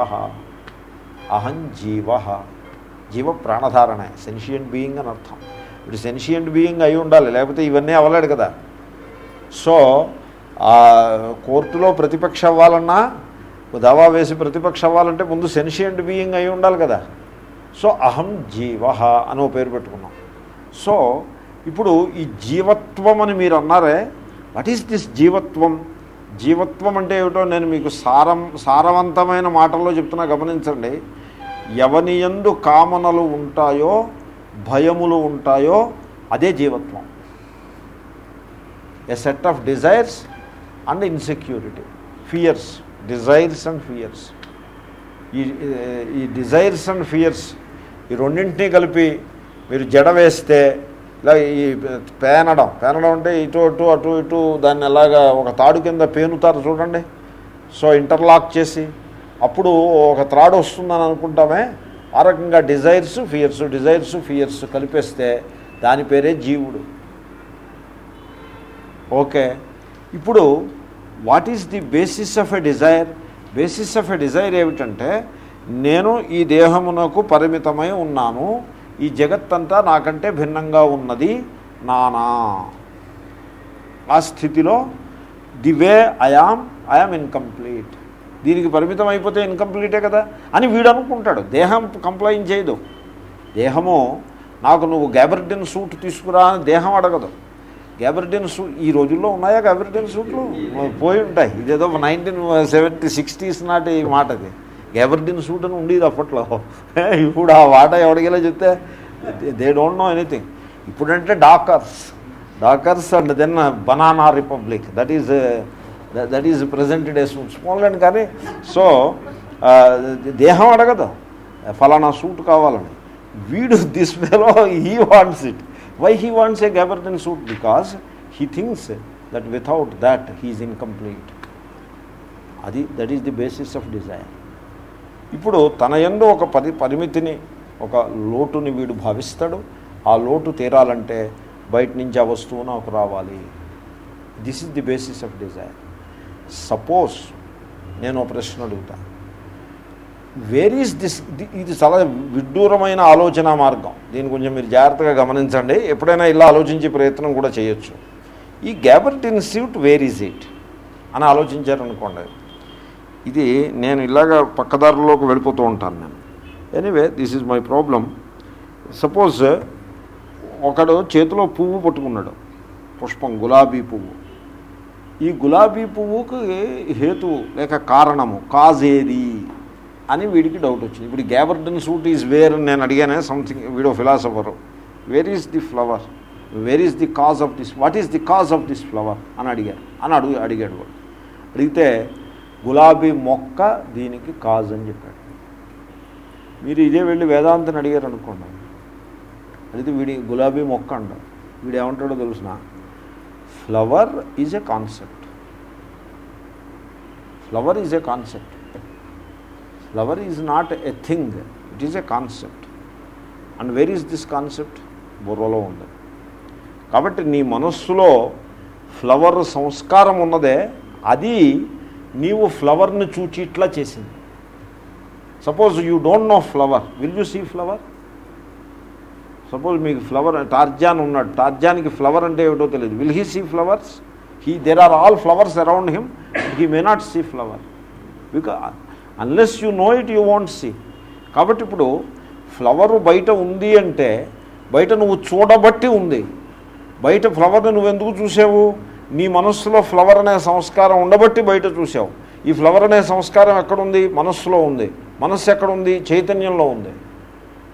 అహం జీవ. జీవ ప్రాణధారణే. సెన్షియంట్ బీయింగ్ అని అర్థం. ఇప్పుడు సెన్షియంట్ బీయింగ్ అయి ఉండాలి లేకపోతే ఇవన్నీ అవ్వలేడు కదా. సో కోర్టులో ప్రతిపక్ష అవ్వాలన్నా దావా వేసి ప్రతిపక్ష అవ్వాలంటే ముందు సెన్షియంట్ బీయింగ్ అయి ఉండాలి కదా. సో అహం జీవ అని ఓ పేరు పెట్టుకున్నాం. సో ఇప్పుడు ఈ జీవత్వం అని మీరు అన్నారే వాట్ ఈస్ దిస్ జీవత్వం? జీవత్వం అంటే ఏమిటో నేను మీకు సారం సారవంతమైన మాటల్లో చెప్తున్నా గమనించండి. ఎవని ఎందు కామనలు ఉంటాయో భయములు ఉంటాయో అదే జీవత్వం. A set of desires and insecurity fears desires and fears ఈ ఈ డిజైర్స్ అండ్ ఫియర్స్ ఈ రెండింటినీ కలిపి మీరు జడ వేస్తే ఇలా ఈ పేనడం పేనడం అంటే ఇటు అటు అటు ఇటు దాన్ని ఎలాగా ఒక తాడు కింద పేనుతారు చూడండి. సో ఇంటర్లాక్ చేసి అప్పుడు ఒక త్రాడు వస్తుందని అనుకుంటామే. ఆ రకంగా డిజైర్స్ ఫియర్స్ డిజైర్స్ ఫియర్స్ కలిపేస్తే దాని పేరే జీవుడు. ఓకే. ఇప్పుడు what is the basis of a desire basis of a desire ఏమిటంటే నేను ఈ దేహమునకు పరిమితమై ఉన్నాను ఈ జగత్తంతా నాకంటే భిన్నంగా ఉన్నది నానా. ఆ స్థితిలో the way I'm I'm incomplete. దీనికి పరిమితం అయిపోతే ఇన్కంప్లీటే కదా? అని వీడు అనుకుంటాడు. దేహం కంప్లైంట్ చేయదు. దేహము నాకు నువ్వు గ్యాబర్డిన్ సూట్ తీసుకురా అని దేహం అడగదు. గ్యాబర్డిన్ సూట్ ఈ రోజుల్లో ఉన్నాయా గ్యాబర్డిన్ సూట్లు? పోయి ఉంటాయి. ఇదేదో నైన్టీన్ సెవెంటీ సిక్స్టీస్ నాటి మాట అది గ్యాబర్డిన్ సూట్ అని ఉండేది అప్పట్లో. ఇప్పుడు ఆ వాట ఎవడికెలా చెప్తే దే డోంట్ నో ఎనీథింగ్. ఇప్పుడంటే Dockers. Dockers and then Banana Republic. That is that is presented a suit. Small and కానీ సో దేహం అడగదు. ఫలానా సూట్ కావాలని. వీడు దిస్ మేలో he wants it. Why he wants a gabardine suit? Because he thinks that without that he is incomplete. అది that is the basis of desire. ఇప్పుడు తన ఎందు ఒక పరి పరిమితిని ఒక లోటుని వీడు భావిస్తాడు. ఆ లోటు తీరాలంటే బయట నుంచి ఆ వస్తువు నాకు రావాలి. This is the basis of desire suppose నేను ఒక ప్రశ్న అడుగుతా. వేర్ ఈస్ దిస్ ఇది చాలా విడ్డూరమైన ఆలోచన మార్గం. దీన్ని కొంచెం మీరు జాగ్రత్తగా గమనించండి. ఎప్పుడైనా ఇలా ఆలోచించే ప్రయత్నం కూడా చేయొచ్చు. ఈ gabardine suit where is it అని ఆలోచించారనుకోండి. ఇది నేను ఇలాగ పక్కదారులోకి వెళ్ళిపోతూ ఉంటాను నేను. Anyway this is my problem suppose ఒకడు చేతిలో పువ్వు పట్టుకున్నాడు. పుష్పం గులాబీ పువ్వు. ఈ గులాబీ పువ్వుకి హేతు లేక కారణము కాజేది అని వీడికి డౌట్ వచ్చింది. ఇప్పుడు గ్యాబర్డన్ సూట్ ఈజ్ వేర్ అని నేను అడిగానే something వీడో philosopher where is the flower where is the cause of this what is the cause of this flower అని అడిగారు అని అడుగు అడిగాడు వాడు. అడిగితే గులాబీ మొక్క దీనికి కాజ్ అని చెప్పాడు. మీరు ఇదే వెళ్ళి వేదాంతని అడిగారు అనుకోండి అడిగితే వీడి గులాబీ మొక్క అంటారు వీడు ఏమంటాడో తెలుసిన? Flower is a concept flower is a concept flower is not a thing it is a concept and where is this concept బుర్రలో ఉంది. కాబట్టి నీ మనస్సులో ఫ్లవర్ సంస్కారం ఉన్నదే అది నీవు ఫ్లవర్ని చూచి ఇట్లా చేసింది. Suppose you don't know flower. Will you see flower? Suppose మీకు ఫ్లవర్ టార్జాన్ ఉన్నాడు. టార్జాన్కి ఫ్లవర్ అంటే ఏమిటో తెలియదు. Will he see flowers? He there are all flowers around him he may not see flower because unless you know it you won't see కాబట్టి ఇప్పుడు ఫ్లవర్ బయట ఉంది అంటే బయట నువ్వు చూడబట్టి ఉంది. బయట ఫ్లవర్ని నువ్వు ఎందుకు చూసావు? నీ మనస్సులో ఫ్లవర్ అనే సంస్కారం ఉండబట్టి బయట చూసావు ఈ ఫ్లవర్ అనే సంస్కారం ఎక్కడుంది? మనస్సులో ఉంది. మనస్సు ఎక్కడుంది? చైతన్యంలో ఉంది.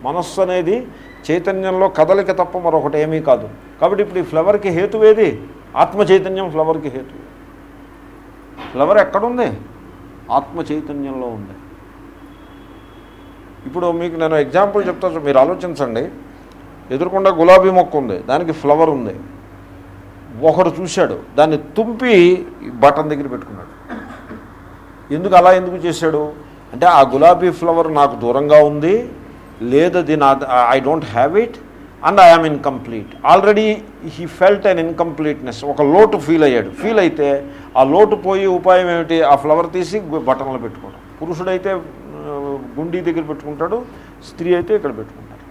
మనస్సు అనేది చైతన్యంలో కదలిక తప్ప మరొకటి ఏమీ కాదు. కాబట్టి ఇప్పుడు ఈ ఫ్లవర్కి హేతువేది ఆత్మ చైతన్యం ఫ్లవర్కి హేతు. ఫ్లవర్ ఎక్కడుంది? ఆత్మ చైతన్యంలో ఉంది. ఇప్పుడు మీకు నేను ఎగ్జాంపుల్ చెప్తా మీరు ఆలోచించండి. ఎదురుకుండా గులాబీ మొక్క ఉంది. దానికి ఫ్లవర్ ఉంది. ఒకడు చూశాడు దాన్ని తుంపి బటన్ దగ్గర పెట్టుకున్నాడు. ఎందుకు అలా ఎందుకు చేశాడు? అంటే ఆ గులాబీ ఫ్లవర్ నాకు దూరంగా ఉంది లేదది నా I don't have it and I'm incomplete. Already he felt an incompleteness ఒక లోటు ఫీల్ అయ్యాడు. ఫీల్ అయితే ఆ లోటు పోయి ఉపాయం ఏమిటి? ఆ ఫ్లవర్ తీసి బటన్లో పెట్టుకోవడం. పురుషుడైతే గుండీ దగ్గర పెట్టుకుంటాడు స్త్రీ అయితే ఇక్కడ పెట్టుకుంటాడు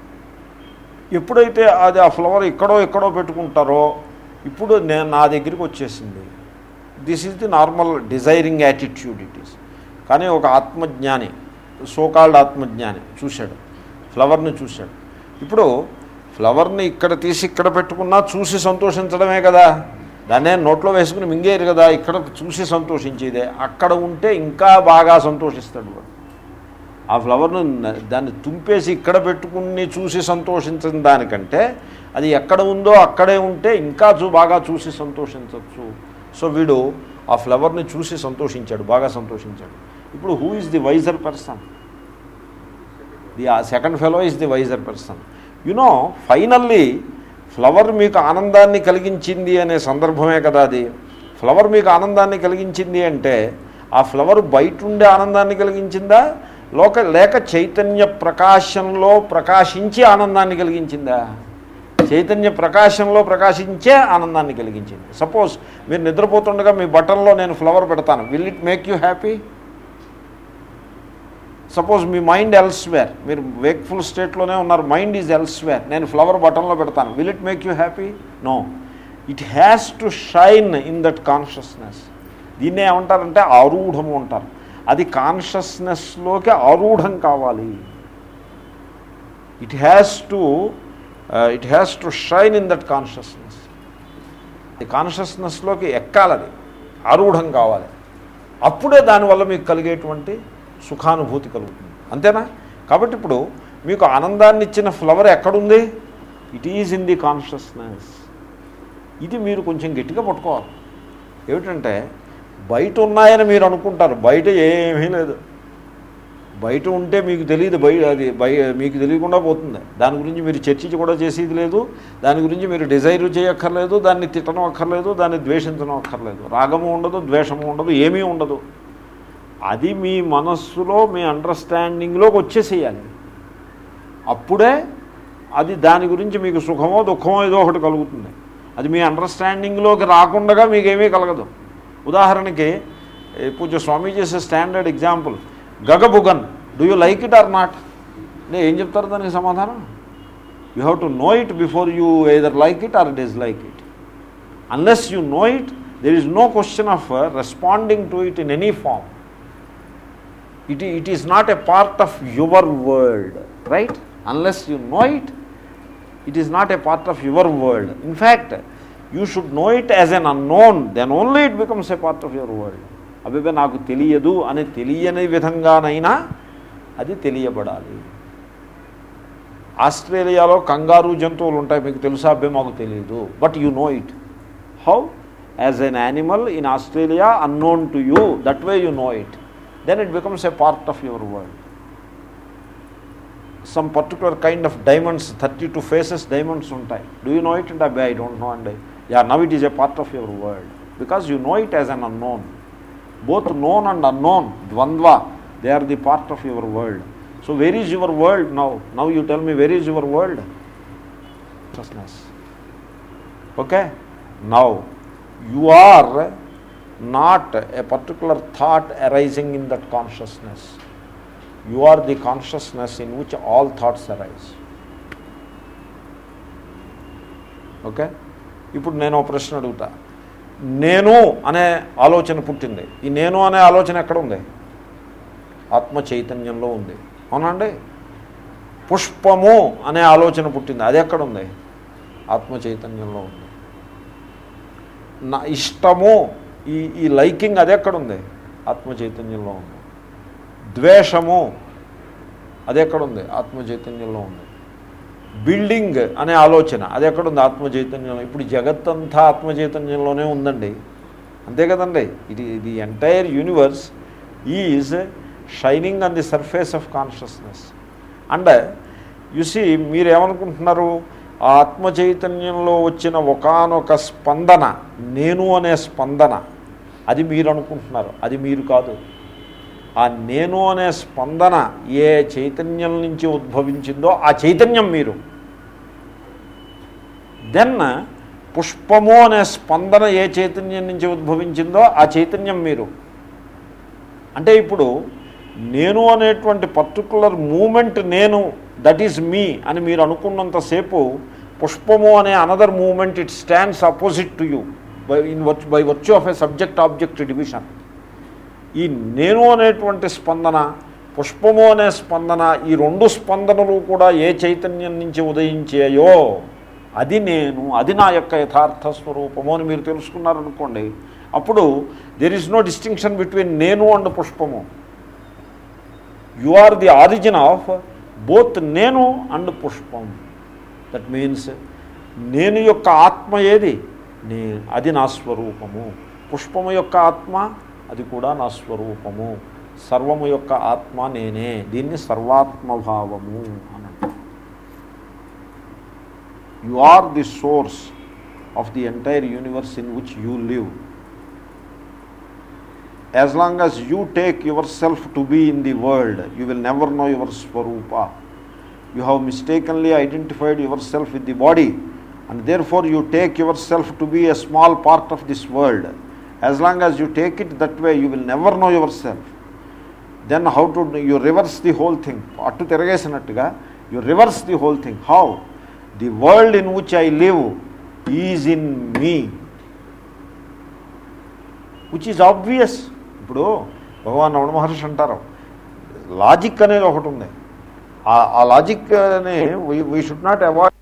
ఎప్పుడైతే అది ఆ ఫ్లవర్ ఇక్కడో ఎక్కడో పెట్టుకుంటారో ఇప్పుడు నేను నా దగ్గరికి వచ్చేసింది. This is the normal desiring attitude it is కానీ ఒక ఆత్మజ్ఞాని సోకాల్డ్ ఆత్మజ్ఞాని చూశాడు. ఫ్లవర్ని చూశాడు. ఇప్పుడు ఫ్లవర్ని ఇక్కడ తీసి ఇక్కడ పెట్టుకున్నా చూసి సంతోషించడమే కదా. దాన్నే నోట్లో వేసుకుని మింగేరు కదా. ఇక్కడ చూసి సంతోషించేదే. అక్కడ ఉంటే ఇంకా బాగా సంతోషిస్తాడు వాడు. ఆ ఫ్లవర్ను దాన్ని తుంపేసి ఇక్కడ పెట్టుకుని చూసి సంతోషించిన దానికంటే అది ఎక్కడ ఉందో అక్కడే ఉంటే ఇంకా చూ బాగా చూసి సంతోషించవచ్చు సో వీడు ఆ ఫ్లవర్ని చూసి సంతోషించాడు బాగా సంతోషించాడు. ఇప్పుడు who is the wiser person? The second fellow is the wiser person. You know finally flower మీకు ఆనందాన్ని కలిగించింది అనే సందర్భమే కదా అది. ఫ్లవర్ మీకు ఆనందాన్ని కలిగించింది అంటే ఆ ఫ్లవర్ బయట ఉండే ఆనందాన్ని కలిగించిందా? లోక లేక చైతన్య ప్రకాశంలో ప్రకాశించి ఆనందాన్ని కలిగించిందా? చైతన్య ప్రకాశంలో ప్రకాశించే ఆనందాన్ని కలిగించింది. సపోజ్ మీరు నిద్రపోతుండగా మీ బటన్లో నేను ఫ్లవర్ పెడతాను. Will it make you happy suppose me mind elsewhere మీరు వేక్ఫుల్ స్టేట్లోనే ఉన్నారు. మైండ్ ఈజ్ ఎల్స్వేర్ నేను ఫ్లవర్ బటన్లో పెడతాను. Will it make you happy no it has to shine in that consciousness దీన్నే ఏమంటారంటే ఆరూఢము అంటారు. అది కాన్షియస్నెస్లోకి ఆరూఢం కావాలి. It has to it has to shine in that consciousness అది కాన్షియస్నెస్లోకి ఎక్కాలది. ఆరూఢం కావాలి. అప్పుడే దానివల్ల మీకు కలిగేటువంటి సుఖానుభూతి కలుగుతుంది. అంతేనా? కాబట్టి ఇప్పుడు మీకు ఆనందాన్ని ఇచ్చిన ఫ్లవర్ ఎక్కడుంది? It is in the consciousness ఇది మీరు కొంచెం గట్టిగా పట్టుకోవాలి. ఏమిటంటే బయట ఉన్నాయని మీరు అనుకుంటారు. బయట ఏమీ లేదు. బయట ఉంటే మీకు తెలియదు బయట అది బయ మీకు తెలియకుండా పోతుంది. దాని గురించి మీరు చర్చించి కూడా చేసేది లేదు. దాని గురించి మీరు డిజైర్ చేయక్కర్లేదు దాన్ని తిట్టడం అక్కర్లేదు దాన్ని ద్వేషించడం అక్కర్లేదు. రాగము ఉండదు ద్వేషము ఉండదు ఏమీ ఉండదు. అది మీ మనస్సులో మీ అండర్స్టాండింగ్లోకి వచ్చేసేయాలి. అప్పుడే అది దాని గురించి మీకు సుఖమో దుఃఖమో ఏదో ఒకటి కలుగుతుంది. అది మీ అండర్స్టాండింగ్లోకి రాకుండా మీకేమీ కలగదు. ఉదాహరణకి పూజ స్వామి standard example. గగబుగన్ do you like it or not? నేను ఏం చెప్తారు దానికి సమాధానం? You have to know it before you either like it or dislike it. Unless you know it there is no question of responding to it in any form. It it is not a part of your world right? Unless you know it it is not a part of your world. In fact you should know it as an unknown then only it becomes a part of your world అవి నాకు తెలియదు అని తెలియని విధంగానైనా అది తెలియబడాలి. ఆస్ట్రేలియాలో కంగారు జంతువులు ఉంటాయి మీకు తెలుసా? అబ్బే మాకు తెలియదు but you know it how as an animal in Australia unknown to you that way you know it then it becomes a part of your world some particular kind of diamonds thirty two faces diamonds ఉంటాయి. Do you know it and అబ్బే I don't know and I yeah, now it is a part of your world. Because you know it as an unknown. Both known and unknown, dvandva, they are the part of your world. So where is your world now? Now you tell me where is your world? Consciousness. Okay? Now, you are not a particular thought arising in that consciousness. You are the consciousness in which all thoughts arise. Okay ఇప్పుడు నేను ఒక ప్రశ్న అడుగుతా. నేను అనే ఆలోచన పుట్టింది. ఈ నేను అనే ఆలోచన ఎక్కడ ఉంది? ఆత్మ చైతన్యంలో ఉంది. అవునండి పుష్పము అనే ఆలోచన పుట్టింది. అది ఎక్కడ ఉంది? ఆత్మ చైతన్యంలో ఉంది. నా ఇష్టము ఈ ఈ లైకింగ్ అది ఎక్కడుంది ఆత్మ చైతన్యంలో ఉంది. ద్వేషము అది ఎక్కడుంది ఆత్మ చైతన్యంలో ఉంది. బిల్డింగ్ అనే ఆలోచన. అది ఎక్కడుంది? ఆత్మ చైతన్యంలో ఇప్పుడు జగత్తంతా ఆత్మ చైతన్యంలోనే ఉందండి. అంతే కదండి. ఇది the entire universe is shining on the surface of consciousness and you see మీరేమనుకుంటున్నారు? ఆత్మ చైతన్యంలో వచ్చిన ఒకనొక స్పందన నేను అనే స్పందన అది మీరు అనుకుంటున్నారు అది మీరు కాదు. ఆ నేను అనే స్పందన ఏ చైతన్యం నుంచి ఉద్భవించిందో ఆ చైతన్యం మీరు. దెన్ పుష్పము అనే స్పందన ఏ చైతన్యం నుంచి ఉద్భవించిందో ఆ చైతన్యం మీరు. అంటే ఇప్పుడు నేను అనేటువంటి పర్టికులర్ మూమెంట్ నేను దట్ ఈజ్ మీ అని మీరు అనుకున్నంతసేపు పుష్పము అనే another moment it stands opposite to you by in virtue by virtue of a subject object division. ఈ నేను అనేటువంటి స్పందన పుష్పము అనే స్పందన ఈ రెండు స్పందనలు కూడా ఏ చైతన్యం నుంచి ఉదయించాయో అది నేను అది నా యొక్క యథార్థ స్వరూపము అని మీరు తెలుసుకున్నారనుకోండి అప్పుడు there is no distinction between నేను అండ్ పుష్పము. You are the origin of both నేను అండ్ పుష్పం. దట్ మీన్స్ నేను యొక్క ఆత్మ ఏది? నే అది నా స్వరూపము. పుష్పము యొక్క ఆత్మ అది కూడా నా స్వరూపము సర్వము యొక్క ఆత్మ నేనే దీన్ని సర్వాత్మభావము అని అంటారు you are the source of the entire universe in which you live as long as you take yourself to be in the world, you will never know your Swarupa. You have mistakenly identified yourself with the body, and therefore you take yourself to be a small part of this as long as you take it that way you will never know your self then how to you reverse the whole thing అటు తిరగేసినట్టుగా you reverse the whole thing how the world in which I live is in me which is obvious ఇప్పుడు భగవాన్ రమణ మహర్షి అంటారు లాజిక్ అనేది ఒకటి ఉంది. ఆ లాజిక్ అనే వీ షుడ్ నాట్ అవాయిడ్